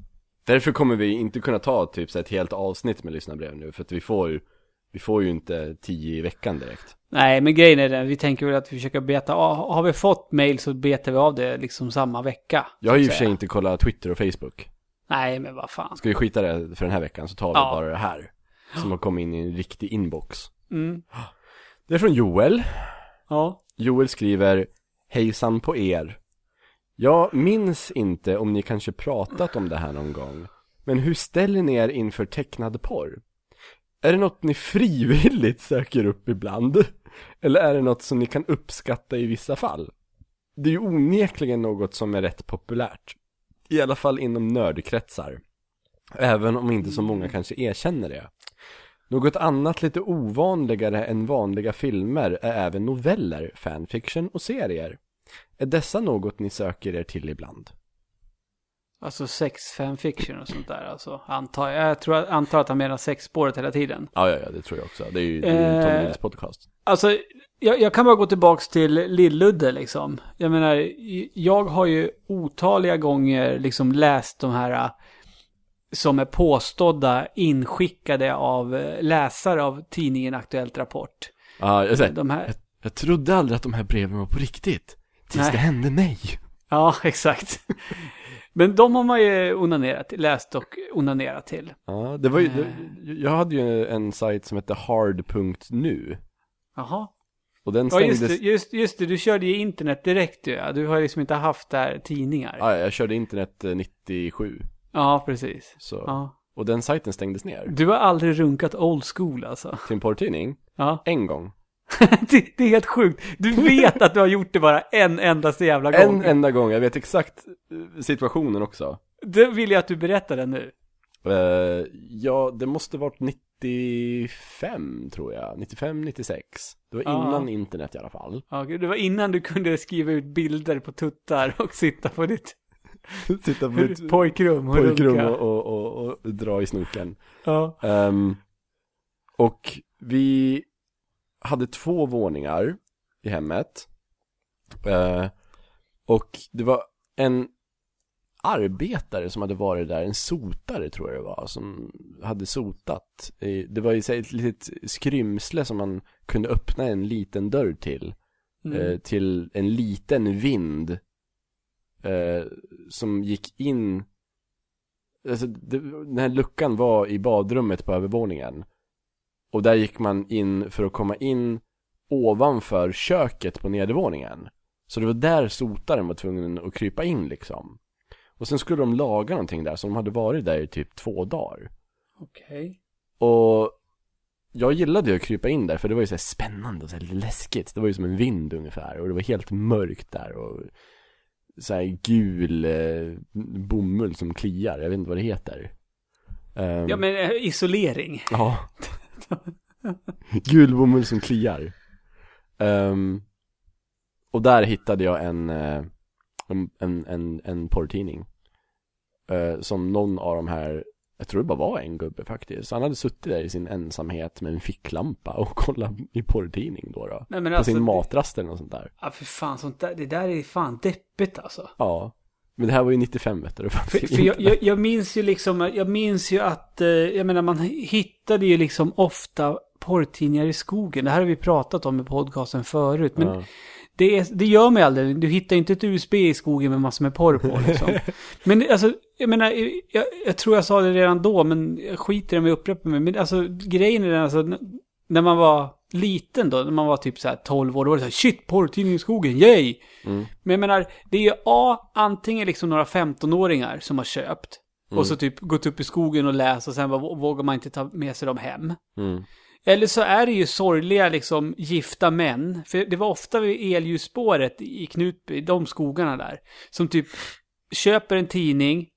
Därför kommer vi inte kunna ta typ så ett helt avsnitt med lyssnarbrev nu, för att vi får ju, vi får ju inte tio i veckan direkt. Nej, men grejen är den, vi tänker väl att vi försöker beta av, har vi fått mail så betar vi av det liksom samma vecka. Jag har ju i och för sig inte kollat Twitter och Facebook. Nej, men vad fan. Ska vi skita det för den här veckan så tar vi Ja. bara det här. Som har kommit in i en riktig inbox. Mm. Det är från Joel. Ja. Joel skriver Hejsan på er. Jag minns inte om ni kanske pratat om det här någon gång. Men hur ställer ni er inför tecknad porr? Är det något ni frivilligt söker upp ibland? Eller är det något som ni kan uppskatta i vissa fall? Det är ju onekligen något som är rätt populärt. I alla fall inom nördkretsar. Även om inte så många kanske erkänner det. Något annat lite ovanligare än vanliga filmer är även noveller, fanfiction och serier. Är dessa något ni söker er till ibland? Alltså sex fanfiction och sånt där alltså. Antar, jag tror, antar att han menar sexspåret hela tiden. Ja, ja, ja, det tror jag också. Det är ju, det är ju Eh, Tommy podcast. Alltså, jag, jag kan bara gå tillbaks till Lilludde liksom. Jag menar, jag har ju otaliga gånger liksom läst de här som är påstådda inskickade av äh, läsare av tidningen Aktuellt Rapport. Ja, jag, säger, De här, jag, jag trodde aldrig att de här breven var på riktigt. Tills Nej. det hände mig. ja, exakt. Men de har man ju onanerat, läst och onanerat till. Ja, det var ju, Eh. det, jag hade ju en sajt som hette hard.nu. Jaha. Och den Ja, stängdes... just det, just, just det, du körde ju internet direkt du, ja. Du har liksom inte haft där tidningar. Ja, jag körde internet eh, 97. Ja, precis. Så. Ja. Och den sajten stängdes ner. Du har aldrig runkat old school alltså. Till en porrtidning. Ja. En gång. det, det är helt sjukt. Du vet att du har gjort det bara en endaste jävla gång. En enda gång. Jag vet exakt eh, situationen också. Det vill jag att du berättar den nu. Eh, ja, det måste varit 95 tror jag. 95, 96. Det var innan internet i alla fall. Ja, det var innan du kunde skriva ut bilder på tuttar och sitta på ditt Sitta på ett pojkrum och pojkrum och, och, och, och dra i snoken. Ja. Ehm, och vi hade två våningar i hemmet. Eh, och det var en arbetare som hade varit där, en sotare tror jag det var, som hade sotat. Det var ju ett litet skrymsle som man kunde öppna en liten dörr till. Mm. Eh, till en liten vind eh, som gick in alltså, det, den här luckan var i badrummet på övervåningen och där gick man in för att komma in ovanför köket på nedervåningen så det var där sotaren var tvungen att krypa in liksom och sen skulle de laga någonting där så de hade varit där i typ två dagar Okej. och jag gillade ju att krypa in där för det var ju så spännande och så läskigt. Det var ju som en vind ungefär och det var helt mörkt där och så här gul eh, bomull som kliar. Jag vet inte vad det heter. Ehm, Ja, men eh, isolering. Ja. Gul bomull som kliar. Ehm, och där hittade jag en, eh, en, en, en, en porrtidning. Eh, som någon av de här, jag tror det bara var en gubbe faktiskt. Han hade suttit där i sin ensamhet med en ficklampa och kollat i porrtidning då. då. Nej, men På alltså, sin matrast eller något sånt där. Ja, för fan, sånt där, det där är fan deppigt alltså. Ja. Men det här var ju 95 vet du. För, för jag, jag, jag minns ju liksom, jag minns ju att, eh, jag menar man hittade ju liksom ofta porrtidningar i skogen. Det här har vi pratat om i podcasten förut. Men Ja. Det, är, det gör mig aldrig. Du hittar inte ett USB i skogen med massor med porr på liksom. men alltså, jag menar, jag, jag tror jag sa det redan då, men jag skiter i om jag upprepar mig. Men alltså grejen är den, alltså, när man var liten då, när man var typ så här 12 år, då var det så här, shit, porrtidning i skogen, yay! Mm. Men jag menar, det är ju A, antingen liksom några 15-åringar som har köpt. Mm. Och så typ gått upp i skogen och läst och sen vågar man inte ta med sig dem hem. Mm. Eller så är det ju sorgliga liksom gifta män. För det var ofta vid elljusspåret i Knutby, de skogarna där. Som typ köper en tidning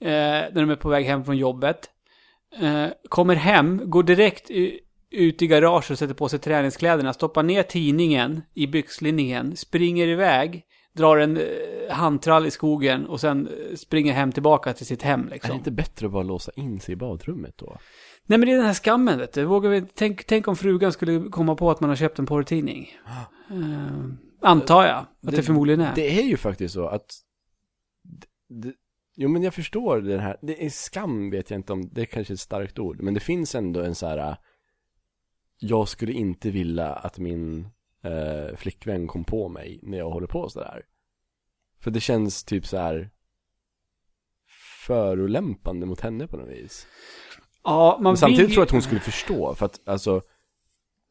eh, när de är på väg hem från jobbet. Eh, kommer hem, går direkt ut i garaget och sätter på sig träningskläderna. Stoppar ner tidningen i byxlinningen. Springer iväg. Drar en eh, handtrall i skogen och sen eh, springer hem tillbaka till sitt hem Är liksom. det inte bättre att bara låsa in sig i badrummet då? Nej men det är den här skammen vet du. Vågar vi, tänk, tänk om frugan skulle komma på att man har köpt en porrtidning. Uh, antar jag att det, förmodligen är. Det är ju faktiskt så att det, det, Jo men jag förstår den här, det är skam vet jag inte om, det är kanske ett starkt ord Men det finns ändå en så här. Jag skulle inte vilja att min eh, flickvän kom på mig när jag håller på sådär. För det känns typ så här förolämpande mot henne på något vis. Ja, man Men samtidigt vill tror jag att hon skulle förstå, för att alltså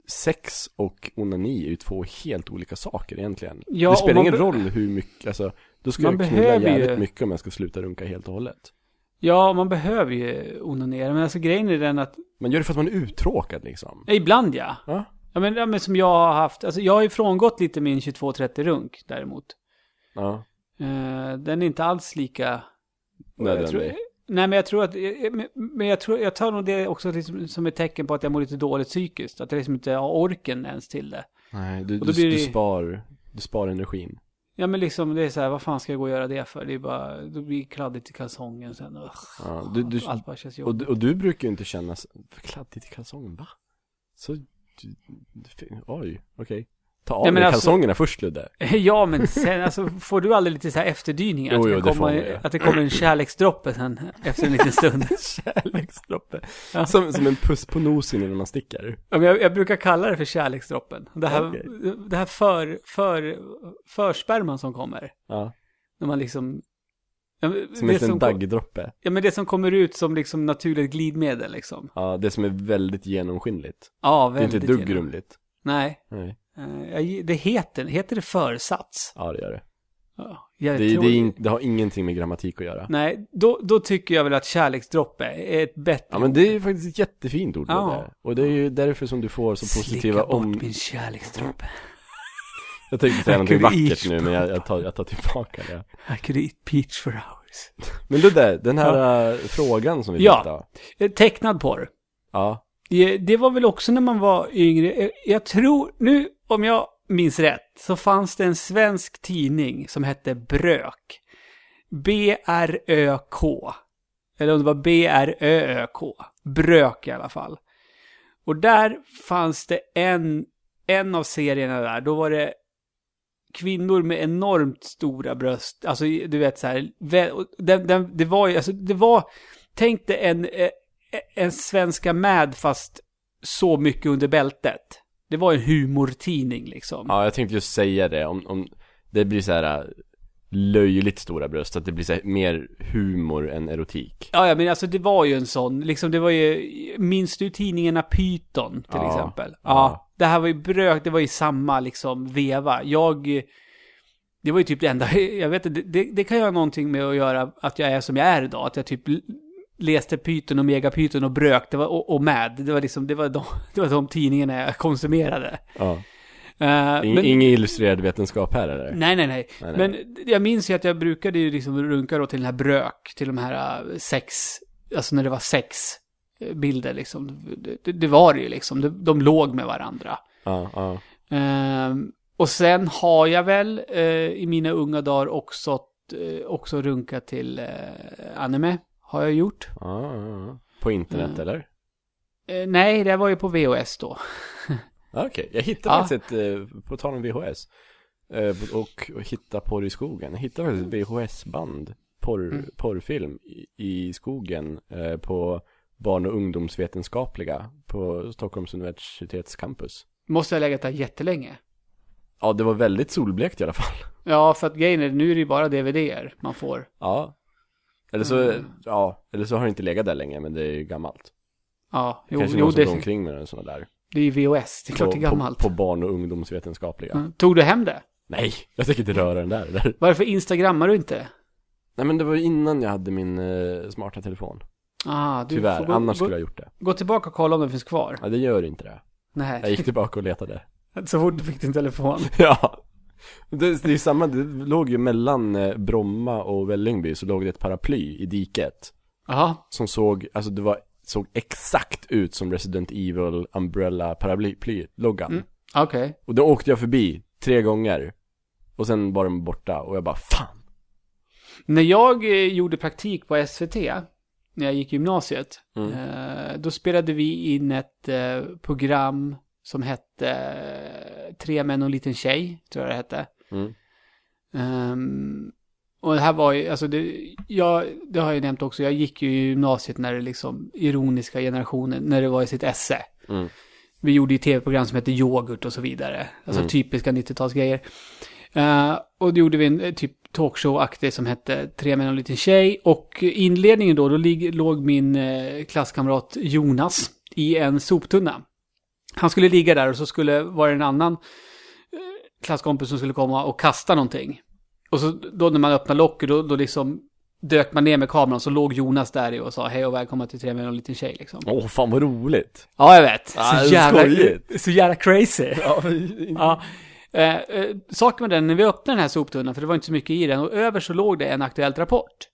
Sex och onani är ju två helt olika saker egentligen. Ja, Det spelar ingen be- roll hur mycket, alltså Då ska Man jag knulla jävligt ju- mycket om jag ska sluta runka helt och hållet. Ja, man behöver ju onanera. Men alltså grejen är den att, Man gör det för att man är uttråkad liksom. Ibland ja. Ja, Ja men, ja men som jag har haft, alltså jag har ju frångått lite min 2230 runk däremot. ja Eh, den är inte alls lika... nödvändig Jag tror- Nej, men jag tror att, eh, men- men jag tror, jag tar nog det också liksom som ett tecken på att jag mår lite dåligt psykiskt. Att jag liksom inte har orken ens till det. Nej, du, Och du, blir du, det- spar, du spar energin. Ja, men liksom det är så här, vad fan ska jag gå och göra det för? Det är bara, då blir det kladdigt i kalsongen sen. Ugh. Ja, du, du, Allt bara känns och, jobbigt. du- och du brukar ju inte känna kladdigt i kalsongen, va? Så, oj, okej. Ta av men dig alltså- kalsongerna först Ludde. Ja, men sen alltså, får du aldrig lite så här efterdyningar? Jo, att, jo, det det kommer, man ju. att det kommer en kärleksdroppe sen efter en liten stund. Kärleksdroppe. Ja. Som, som en puss på nosen innan man sticker. Ja, men jag, jag brukar kalla det för kärleksdroppen. Det här, Okej. det här för, för, försperman som kommer. Ja, När man liksom... Ja, men som det en daggdroppe. Ja, men det som kommer ut som liksom naturligt glidmedel liksom. Ja, det som är väldigt genomskinligt. Ja, Det är inte väldigt dugg genom- grumligt. Nej. Nej, jag- det heter, heter det försats? ja det gör det. Ja, Det, det, in, det har ingenting med grammatik att göra. Nej, då, då tycker jag väl att kärleksdroppe är ett bättre Ja men det är ju faktiskt ett jättefint ord Ja. Ludde. Och det är ju därför som du får så positiva Slicka bort om... min kärleksdroppe. Jag tänkte säga någonting vackert nu men jag, jag, tar, jag tar tillbaka det. I could eat peach for hours. Men Ludde, den här äh, frågan som vi Ja. fick då. Eh, Tecknad porr. Ja. Det, det var väl också när man var yngre. Eh, Jag tror, nu om jag minns rätt, så fanns det en svensk tidning som hette Brök. B-R-Ö-K. Eller om det var B-R-Ö-Ö-K. Brök i alla fall. Och där fanns det en, en av serierna där, då var det kvinnor med enormt stora bröst. Alltså du vet så här, den, den, det var ju, alltså det var, tänk dig en, eh, en svenska med fast så mycket under bältet. Det var en humortidning liksom. Ja, jag tänkte just säga det. Om, om det blir så här äh, löjligt stora bröst, att det blir så här, mer humor än erotik. Ja, ja, men alltså det var ju en sån, liksom det var ju, minns du tidningarna Python till Ja. exempel? Ja. Ja. Det här var ju brök, det var ju samma liksom veva. Jag, det var ju typ det enda, jag vet inte, det, det kan ju ha någonting med att göra att jag är som jag är idag. Att jag typ läste Python och Megapython och brök, det var, och, och med. Det var liksom, det var de, det var de tidningarna jag konsumerade. Ja. Uh, Ing, Ingen illustrerad vetenskap här eller? Nej, nej, nej. Nej. Men jag minns ju att jag brukade ju liksom runka då till den här brök, till de här äh, sex, alltså när det var sex bilder liksom. Det, det, var det ju liksom, de, de låg med varandra. Ja, ja. Ehm, och sen har jag väl eh, i mina unga dagar också, eh, också runkat till eh, anime. Har jag gjort. ja. På internet Mm. eller? Eh, nej, det var ju på VHS då. Okej, jag hittade faktiskt ett, eh, på tal om VHS eh, och, och hitta porr i skogen. Jag hittade faktiskt ett VHS-band, porr, Mm. porrfilm i, i skogen på barn och ungdomsvetenskapliga på Stockholms universitets campus. Måste jag ha legat där jättelänge. Ja, det var väldigt solblekt i alla fall. Ja, för att grejen är, nu är det ju bara DVD-er man får. Ja. Eller så, Mm. ja, eller så har det inte legat där länge, men det är ju gammalt. Ja, jo, Kanske jo någon som det, går omkring med en sån där. det är ju VHS. Det är klart på, det är gammalt. På, på barn och ungdomsvetenskapliga. Mm. Tog du hem det? Nej, jag tänker inte röra den där. där. Varför instagrammar du inte? Nej men det var ju innan jag hade min eh, smarta telefon. Ah, du Tyvärr, får gå, annars gå, skulle jag gjort det. gå tillbaka och kolla om den finns kvar. Ja, det gör inte det. Nej, Jag gick tillbaka och letade. så fort du fick din telefon. ja. Det, det är samma, det låg ju mellan eh, Bromma och Vällingby så låg det ett paraply i diket. Jaha, Som såg, alltså det var, såg exakt ut som Resident Evil Umbrella paraply-loggan. Mm. okej. Och då åkte jag förbi tre gånger. Och sen var den borta och jag bara fan. När jag eh, gjorde praktik på SVT, när jag gick gymnasiet, Mm. eh, då spelade vi in ett eh, program som hette eh, Tre män och en liten tjej, tror jag det hette. Mm. Ehm, och det här var ju, alltså det, jag, det har jag nämnt också, jag gick ju i gymnasiet när det liksom, ironiska generationen, när det var i sitt esse. Mm. Vi gjorde ju tv-program som hette Yoghurt och så vidare. Alltså Mm. typiska 90-talsgrejer. Uh, och då gjorde vi en eh, typ talkshow-aktig som hette Tre män och en liten tjej. Och inledningen då, då lig, låg min eh, klasskamrat Jonas i en soptunna. Han skulle ligga där och så skulle vara en annan klasskompis som skulle komma och kasta någonting. Och så då när man öppnade locket då, då liksom dök man ner med kameran så låg Jonas där i och sa hej och välkomna till Tre män och en liten tjej liksom. Åh fan vad roligt. Ja, jag vet. Ah, Så jävla, skojigt. så jävla crazy. Ja, Ja. Eh, eh, saken med den, när vi öppnade den här soptunnan, för det var inte så mycket i den, och över så låg det en Aktuellt Rapport.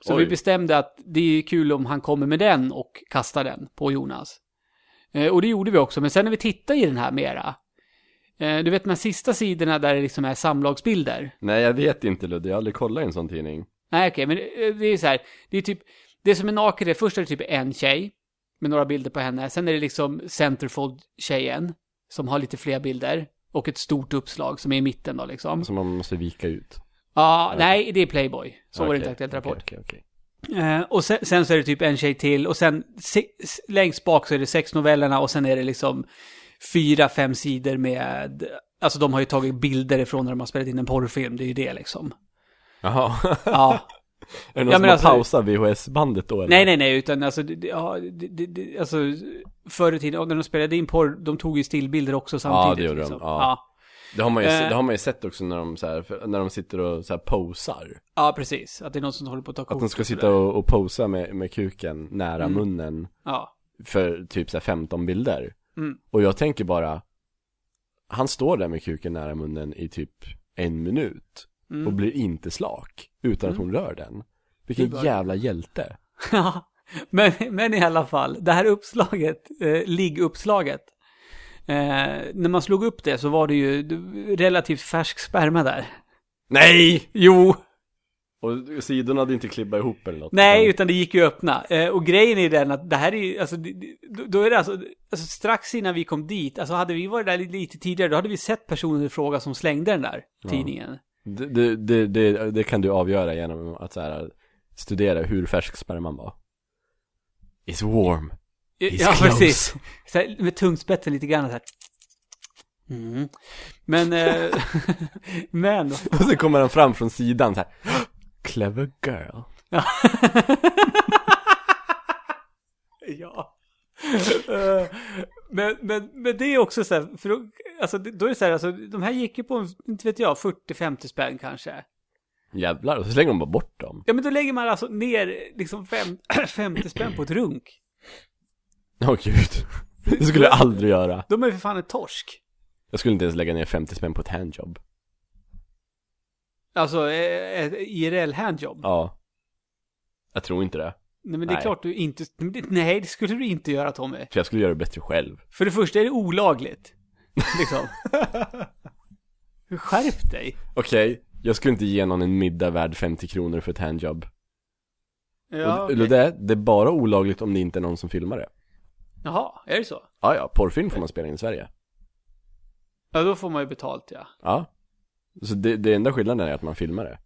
Så Oj. vi bestämde att det är kul om han kommer med den och kastar den på Jonas. Eh, och det gjorde vi också, men sen när vi tittade i den här mera. Eh, du vet de här sista sidorna där det liksom är samlagsbilder. Nej jag vet inte Ludde, jag har aldrig kollat i en sån tidning. Nej okej, men det, det är så här. Det är typ, det som är naket är först är det typ en tjej. Med några bilder på henne. Sen är det liksom centerfold-tjejen. Som har lite fler bilder. Och ett stort uppslag som är i mitten då liksom. Som man måste vika ut. Ja, nej, det är Playboy. Så var det inte Aktuellt Rapport. Okej, okej, Eh, och sen, sen så är det typ en tjej till och sen se, längst bak så är det sex novellerna och sen är det liksom fyra, fem sidor med, alltså de har ju tagit bilder ifrån när de har spelat in en porrfilm, det är ju det liksom. Jaha. Ja. är det någon Ja, som men har alltså- pausat VHS-bandet då eller? nej, nej, nej, utan alltså, det, ja, det, det, alltså förr i tiden, när de spelade in porr, de tog ju stillbilder också samtidigt. det gjorde de, liksom. ja. ja. Det har man ju, Eh. det har man ju sett också när de, så här, när de sitter och så här posar. Ja, precis. Att det är någon som håller på att ta kort. Att de ska sitta och, och posa med, med kuken nära Mm. munnen Ja. för typ så här 15 bilder. Mm. Och jag tänker bara, han står där med kuken nära munnen i typ en minut Mm. och blir inte slak utan att Mm. hon rör den. Vilken var- jävla hjälte. Ja, men, men i alla fall, det här uppslaget, eh, ligguppslaget. Eh, när man slog upp det så var det ju relativt färsk sperma där. Nej! Jo, Och sidorna hade inte klibbat ihop eller något. nej, utan- det gick ju öppna. Eh, och grejen är den att det här är ju, alltså, då- är det alltså, alltså strax innan vi kom dit, alltså hade vi varit där lite, tidigare, då hade vi sett personen i fråga som slängde den där tidningen. Det, det, det, det, kan du avgöra genom att så här, studera hur färsk sperman var. It's warm. He's ja, close. precis. Så här, med tungspetsen lite grann så här. Mm. Men, eh, men, Och så kommer han fram från sidan så här. Clever girl. Ja. Eh, men, men, men det är också så här, för då, alltså, då är det så här, alltså, de här gick ju på, inte vet jag, 40-50 spänn kanske. Jävlar, och så slänger de bara bort dem. Ja, men då lägger man alltså ner liksom fem, 50 spänn på ett runk. Åh gud. Det skulle jag aldrig göra. De är för fan en torsk. Jag skulle inte ens lägga ner 50 spänn på ett handjob. Alltså, eh, ett IRL-handjob. Ja. Jag tror inte det. Nej, men det är Nej. klart du inte, nej, det skulle du inte göra Tommy. För jag skulle göra det bättre själv. För det första är det olagligt. Liksom. Skärp dig. Okej, jag skulle inte ge någon en middag värd 50 kronor för ett handjob. Ja, och, eller det, det är bara olagligt om det inte är någon som filmar det. Jaha, är det så? Ja, ja, porrfilm får man spela in i Sverige. Ja, då får man ju betalt ja. Ja. Så det, det enda skillnaden är att man filmar det.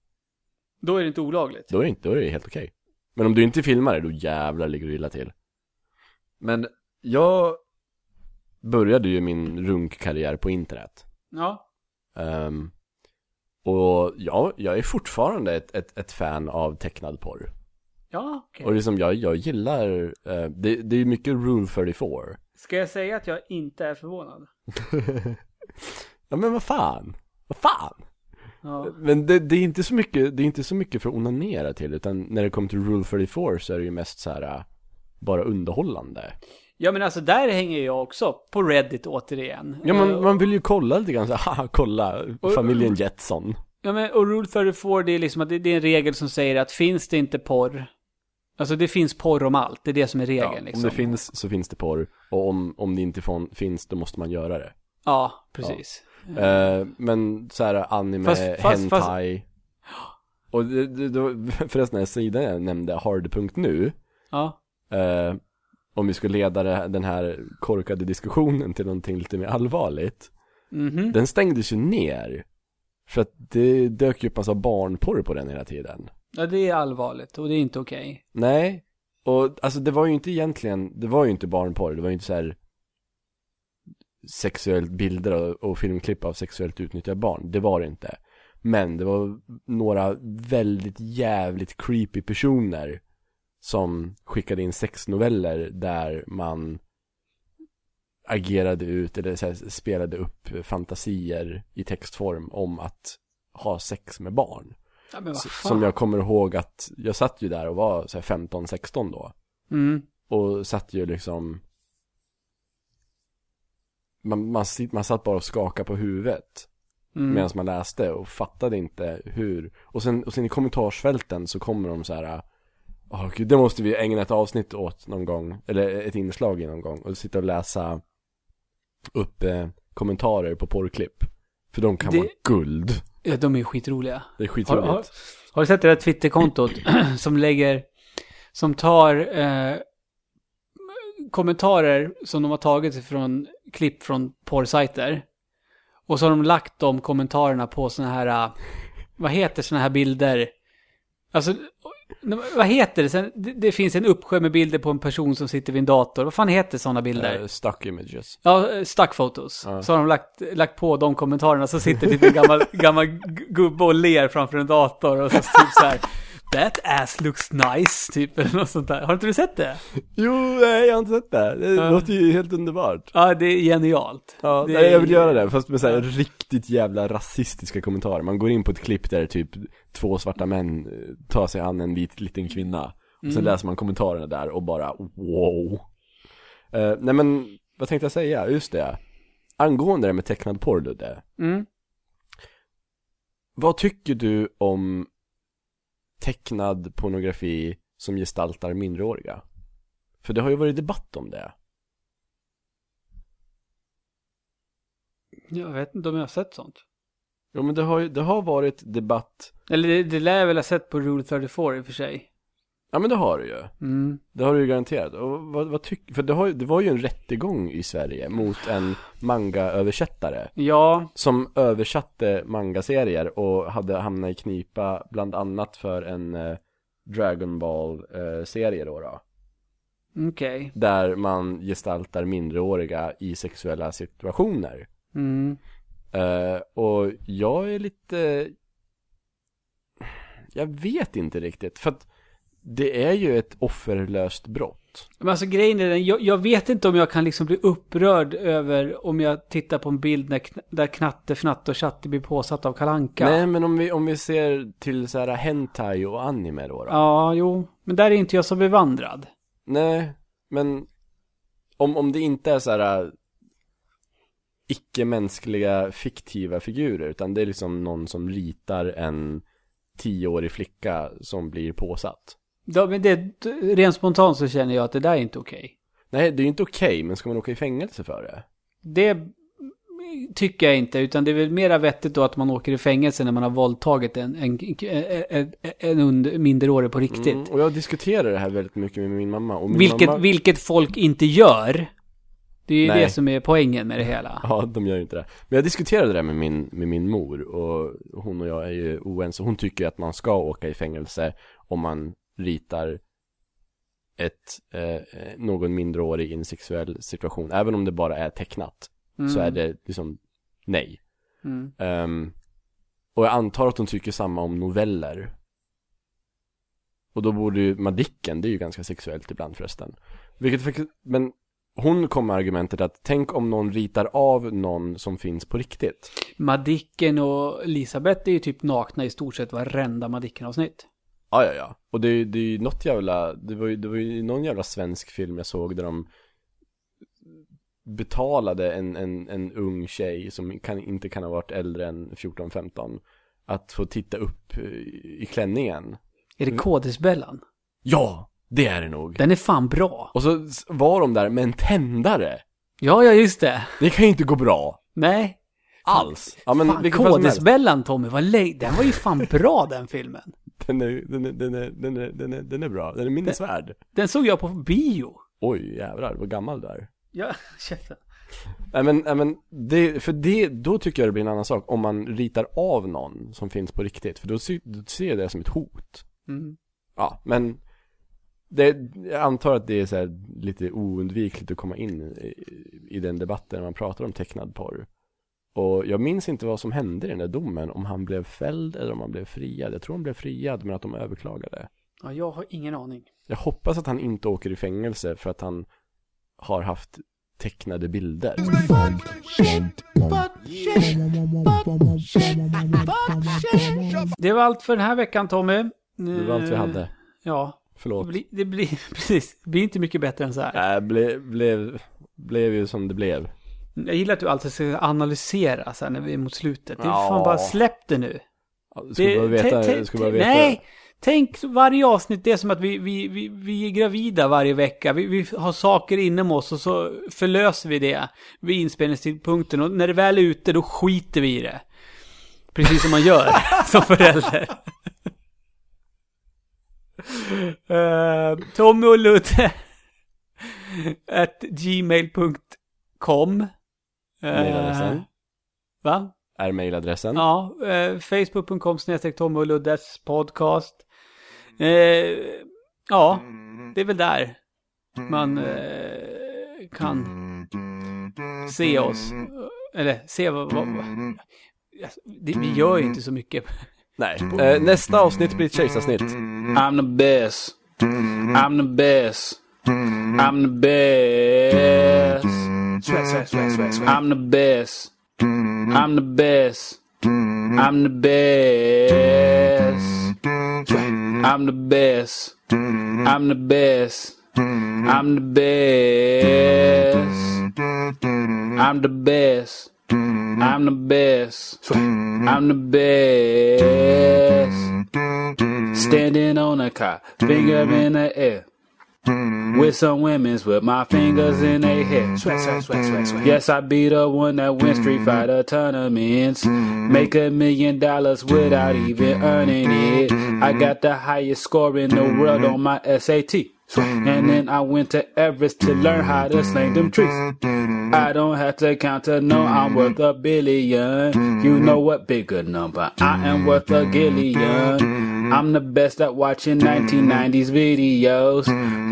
Då är det inte olagligt. Då är det, inte, då är det helt okej. Men om du inte filmar det, då jävlar ligger du illa till. Men jag började ju min runkkarriär på internet. Ja. Ehm, och ja, jag är fortfarande ett, ett, ett fan av tecknad porr. Ja, okej. Och liksom jag, jag gillar, eh, det, det är mycket Rule 34. Ska jag säga att jag inte är förvånad? ja men vad fan, vad fan. Ja. Men det, det är inte så mycket, det är inte så mycket för att onanera till, utan när det kommer till Rule 34 så är det ju mest så här bara underhållande. Ja, men alltså där hänger jag också på Reddit återigen. Ja man, Eh, man vill ju kolla lite grann så haha, kolla, familjen Jetson. Ja, men och Rule 34 det är liksom att det, det är en regel som säger att finns det inte porr, alltså det finns porr om allt, det är det som är regeln Ja, liksom. Om det finns så finns det porr, och om, om det inte finns då måste man göra det. Ja, precis. Eh, men så här anime, Fast- fast- fast- hentai. Och det, det, då, förresten, den här sidan jag nämnde, hard.nu, Ja. eh, om vi skulle leda det- den här korkade diskussionen till någonting lite mer allvarligt. Mhm. Den stängdes ju ner. För att det dök ju upp massa barnporr på den hela tiden. Ja, det är allvarligt och det är inte okej. Nej. Och alltså det var ju inte egentligen, det var ju inte barnporr, det var ju inte så här sexuellt bilder och, filmklipp av sexuellt utnyttjade barn. Det var det inte. Men det var några väldigt jävligt creepy personer som skickade in sexnoveller där man agerade ut eller så här, spelade upp fantasier i textform om att ha sex med barn. Ja. Som jag kommer ihåg att jag satt ju där och var så här 15-16 då. Mm. Och satt ju liksom man, man, man satt bara och skakade på huvudet Mm. medan man läste och fattade inte hur. Och sen, och sen i kommentarsfälten så kommer de så här Åh gud, det måste vi ägna ett avsnitt åt någon gång, eller ett inslag i någon gång, och sitta och läsa upp eh, kommentarer på porrklipp. För de kan Det- vara guld. Ja, de är skitroliga. Det är Har, skitroligt. har, har du sett det där Twitterkontot som lägger, som tar eh, kommentarer som de har tagit från klipp från porrsajter. Och så har de lagt de kommentarerna på såna här, eh, vad heter såna här bilder? Alltså, vad heter det? Sen, det? Finns en uppsjö med bilder på en person som sitter vid en dator. Vad fan heter såna bilder? Eh, stuck images. Ja, eh, stock photos. Ja. Så har de lagt, lagt på de kommentarerna så sitter typ en gammal, gammal gu- gubbe och ler framför en dator och så typ så här That ass looks nice, typ eller något sånt där. Har inte du sett det? Jo, nej jag har inte sett det. Det Ja. låter ju helt underbart. Ja, det är genialt. Ja, Det nej, är- jag vill göra det, fast med såhär riktigt jävla rasistiska kommentarer. Man går in på ett klipp där typ två svarta män eh, tar sig an en vit liten kvinna. Och sen Mm. läser man kommentarerna där och bara wow. Eh, nej men, vad tänkte jag säga? Just det. Angående det med tecknad porr Ludde. Mm. Vad tycker du om tecknad pornografi som gestaltar minderåriga? För det har ju varit debatt om det. Jag vet inte om jag har sett sånt. Jo men det har ju, det har varit debatt Eller det, det lär jag väl ha sett på Rule 34 i och för sig. Ja men det har du ju. Mm. Det har du ju garanterat. Och vad, vad tycker, för det, har, det var ju en rättegång i Sverige mot en manga-översättare Ja, som översatte mangaserier och hade hamnat i knipa bland annat för en eh, Dragon Ball-serie då, då. okej. Där man gestaltar minderåriga i sexuella situationer. Mm. Eh, och jag är lite... Jag vet inte riktigt, för att det är ju ett offerlöst brott. Men alltså grejen är den, jag, jag vet inte om jag kan liksom bli upprörd över om jag tittar på en bild när, där Knatte, Fnatte och Chatte blir påsatt av Kalanka. Nej men om vi, om vi ser till så här hentai och anime då, då. Ja, jo. Men där är inte jag så bevandrad. Nej, men om, om det inte är så här äh, icke-mänskliga fiktiva figurer utan det är liksom någon som ritar en tioårig flicka som blir påsatt. Ja, men det, rent spontant så känner jag att det där är inte okej. Nej, det är ju inte okej, men ska man åka i fängelse för det? Det tycker jag inte, utan det är väl mera vettigt då att man åker i fängelse när man har våldtagit en, en, en, en under, minderårig på riktigt. Mm, och jag diskuterar det här väldigt mycket med min mamma. Och min vilket, mamma... vilket folk inte gör. Det är ju Nej. det som är poängen med det hela. Ja, de gör ju inte det. Men jag diskuterade det där med min, med min mor och hon och jag är ju oense. Hon tycker att man ska åka i fängelse om man ritar ett, eh, någon mindreårig i en sexuell situation. Även om det bara är tecknat Mm. så är det liksom nej. Mm. Ehm, och jag antar att hon tycker samma om noveller. Och då borde ju Madicken, det är ju ganska sexuellt ibland förresten. Vilket, men hon kom med argumentet att tänk om någon ritar av någon som finns på riktigt. Madicken och Elisabeth är ju typ nakna i stort sett varenda Madicken-avsnitt. Ja, ja, ja. Och det, det är ju något jävla, det var ju, det var ju någon jävla svensk film jag såg där de betalade en, en, en ung tjej som kan, inte kan ha varit äldre än 14-15 att få titta upp eh, i klänningen. Är det Kodisbellan? Ja, det är det nog. Den är fan bra. Och så var de där med en tändare. Ja, ja, just det. Det kan ju inte gå bra. Nej. Alls. Ja men fan. Kodisbellan, Tommy, vad den var ju fan bra den filmen. Den är, den är, den är, den är, den är, den är bra. Den är minnesvärd. Den såg jag på bio. Oj jävlar, vad gammal du är. Ja, käften. Nej men, nej, men det, för det, då tycker jag det blir en annan sak om man ritar av någon som finns på riktigt. För då, ser- då ser jag det som ett hot. Mm. Ja, men det, jag antar att det är så lite oundvikligt att komma in i, i den debatten när man pratar om tecknad porr. Och jag minns inte vad som hände i den där domen, om han blev fälld eller om han blev friad. Jag tror han blev friad, men att de överklagade. Ja, jag har ingen aning. Jag hoppas att han inte åker i fängelse för att han har haft tecknade bilder. Det var allt för den här veckan, Tommy. Det var allt vi hade. Ja, det Förlåt. blir, det blir, precis, det blir inte mycket bättre än så här. Äh, blev, blev, blev ju som det blev. Jag gillar att du alltid ska analysera så här när vi är mot slutet. Det är Ja. fan bara släpp det nu. Ska Det- bara veta, ska bara veta. Nej! Tänk varje avsnitt, det är som att vi, vi, vi, vi är gravida varje vecka. Vi, vi har saker inom oss och så förlöser vi det vid inspelningstidpunkten. Och när det väl är ute, då skiter vi i det. Precis som man gör som förälder. uh, Tommy och Ludde at gmail.com Mailadressen. Va? Är mailadressen. Ja, eh, facebook.com snedstreck Tommy och Luddes podcast. Eh, ja, det är väl där man eh, kan se oss. Eller se vad... vad, vad alltså, det, vi gör ju inte så mycket. Nej. Eh, nästa avsnitt blir ett tjejsavsnitt. I'm the best. I'm the best. I'm the best. Sweat, sweat, sweat, sweat, sweat. I'm the best. I'm the best. I'm the best. I'm the best. I'm the best. I'm the best. I'm the best. I'm the best. I'm the best. Standing on a car, finger in the air. Mm-hmm. With some women's with my fingers in their hair. Mm-hmm. Sweat, sweat, sweat, sweat, sweat. Mm-hmm. Yes, I be the one that win Street Fighter tournaments. Make a million dollars without even earning it. I got the highest score in the world on my SAT. Mm-hmm. And then I went to Everest to learn how to sling them trees. I don't have to count to know I'm mm-hmm. worth a billion. You know mm-hmm. what bigger number? I am worth a gillion. I'm the best at watching 1990s videos.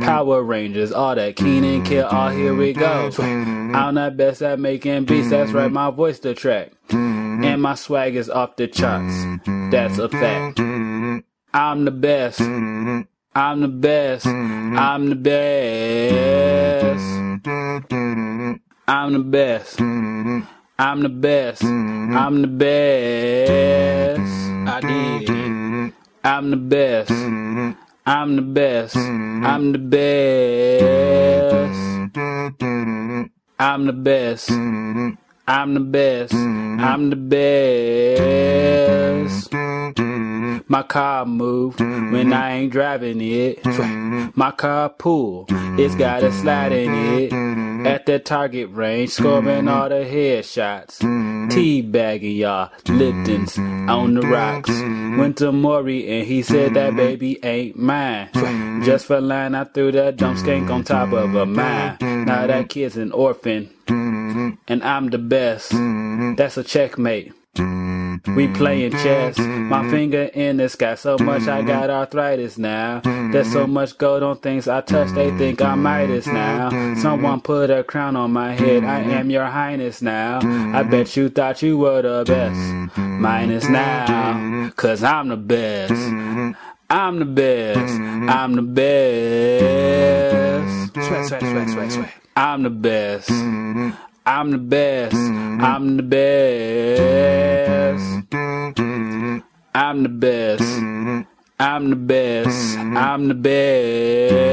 Power Rangers, all that Keen and Kill, all oh, here we go. I'm the best at making beats, that's right, my voice the track. And my swag is off the charts, that's a fact. I'm the best. I'm the best. I'm the best. I'm the best. I'm the best. I'm the best. I did. I'm the best. I'm the best. I'm the best. I'm the best. I'm the best. I'm the best. My car move when I ain't driving it. My car pull, it's got a slide in it. At the target range, scoring all the headshots. Teabagging y'all, Lipton's on the rocks. Went to Maury and he said that baby ain't mine. Just for line, I threw that dumb skank on top of a mine. Now that mm-hmm. kid's an orphan, mm-hmm. and I'm the best. Mm-hmm. That's a checkmate. We playing chess. My finger in the sky so much I got arthritis now. There's so much gold on things I touch, they think I'm Midas now. Someone put a crown on my head, I am your highness now. I bet you thought you were the best. Minus now, cause I'm the best. I'm the best. I'm the best. Sweat, sweat, sweat, sweat, sweat. I'm the best. I'm the best. I'm the best. I'm the best. I'm the best. I'm the best.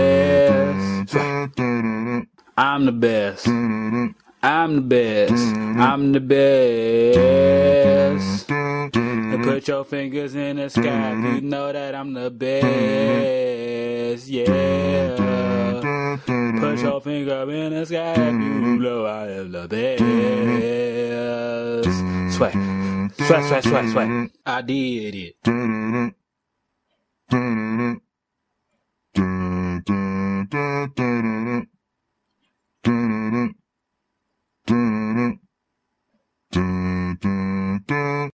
I'm the best. I'm the best. I'm the best. And put your fingers in the sky. You know that I'm the best. Yeah. Put your finger in the sky. You know I am the best. Swag. Swag, swag, swag, sweat. I did it. da da da da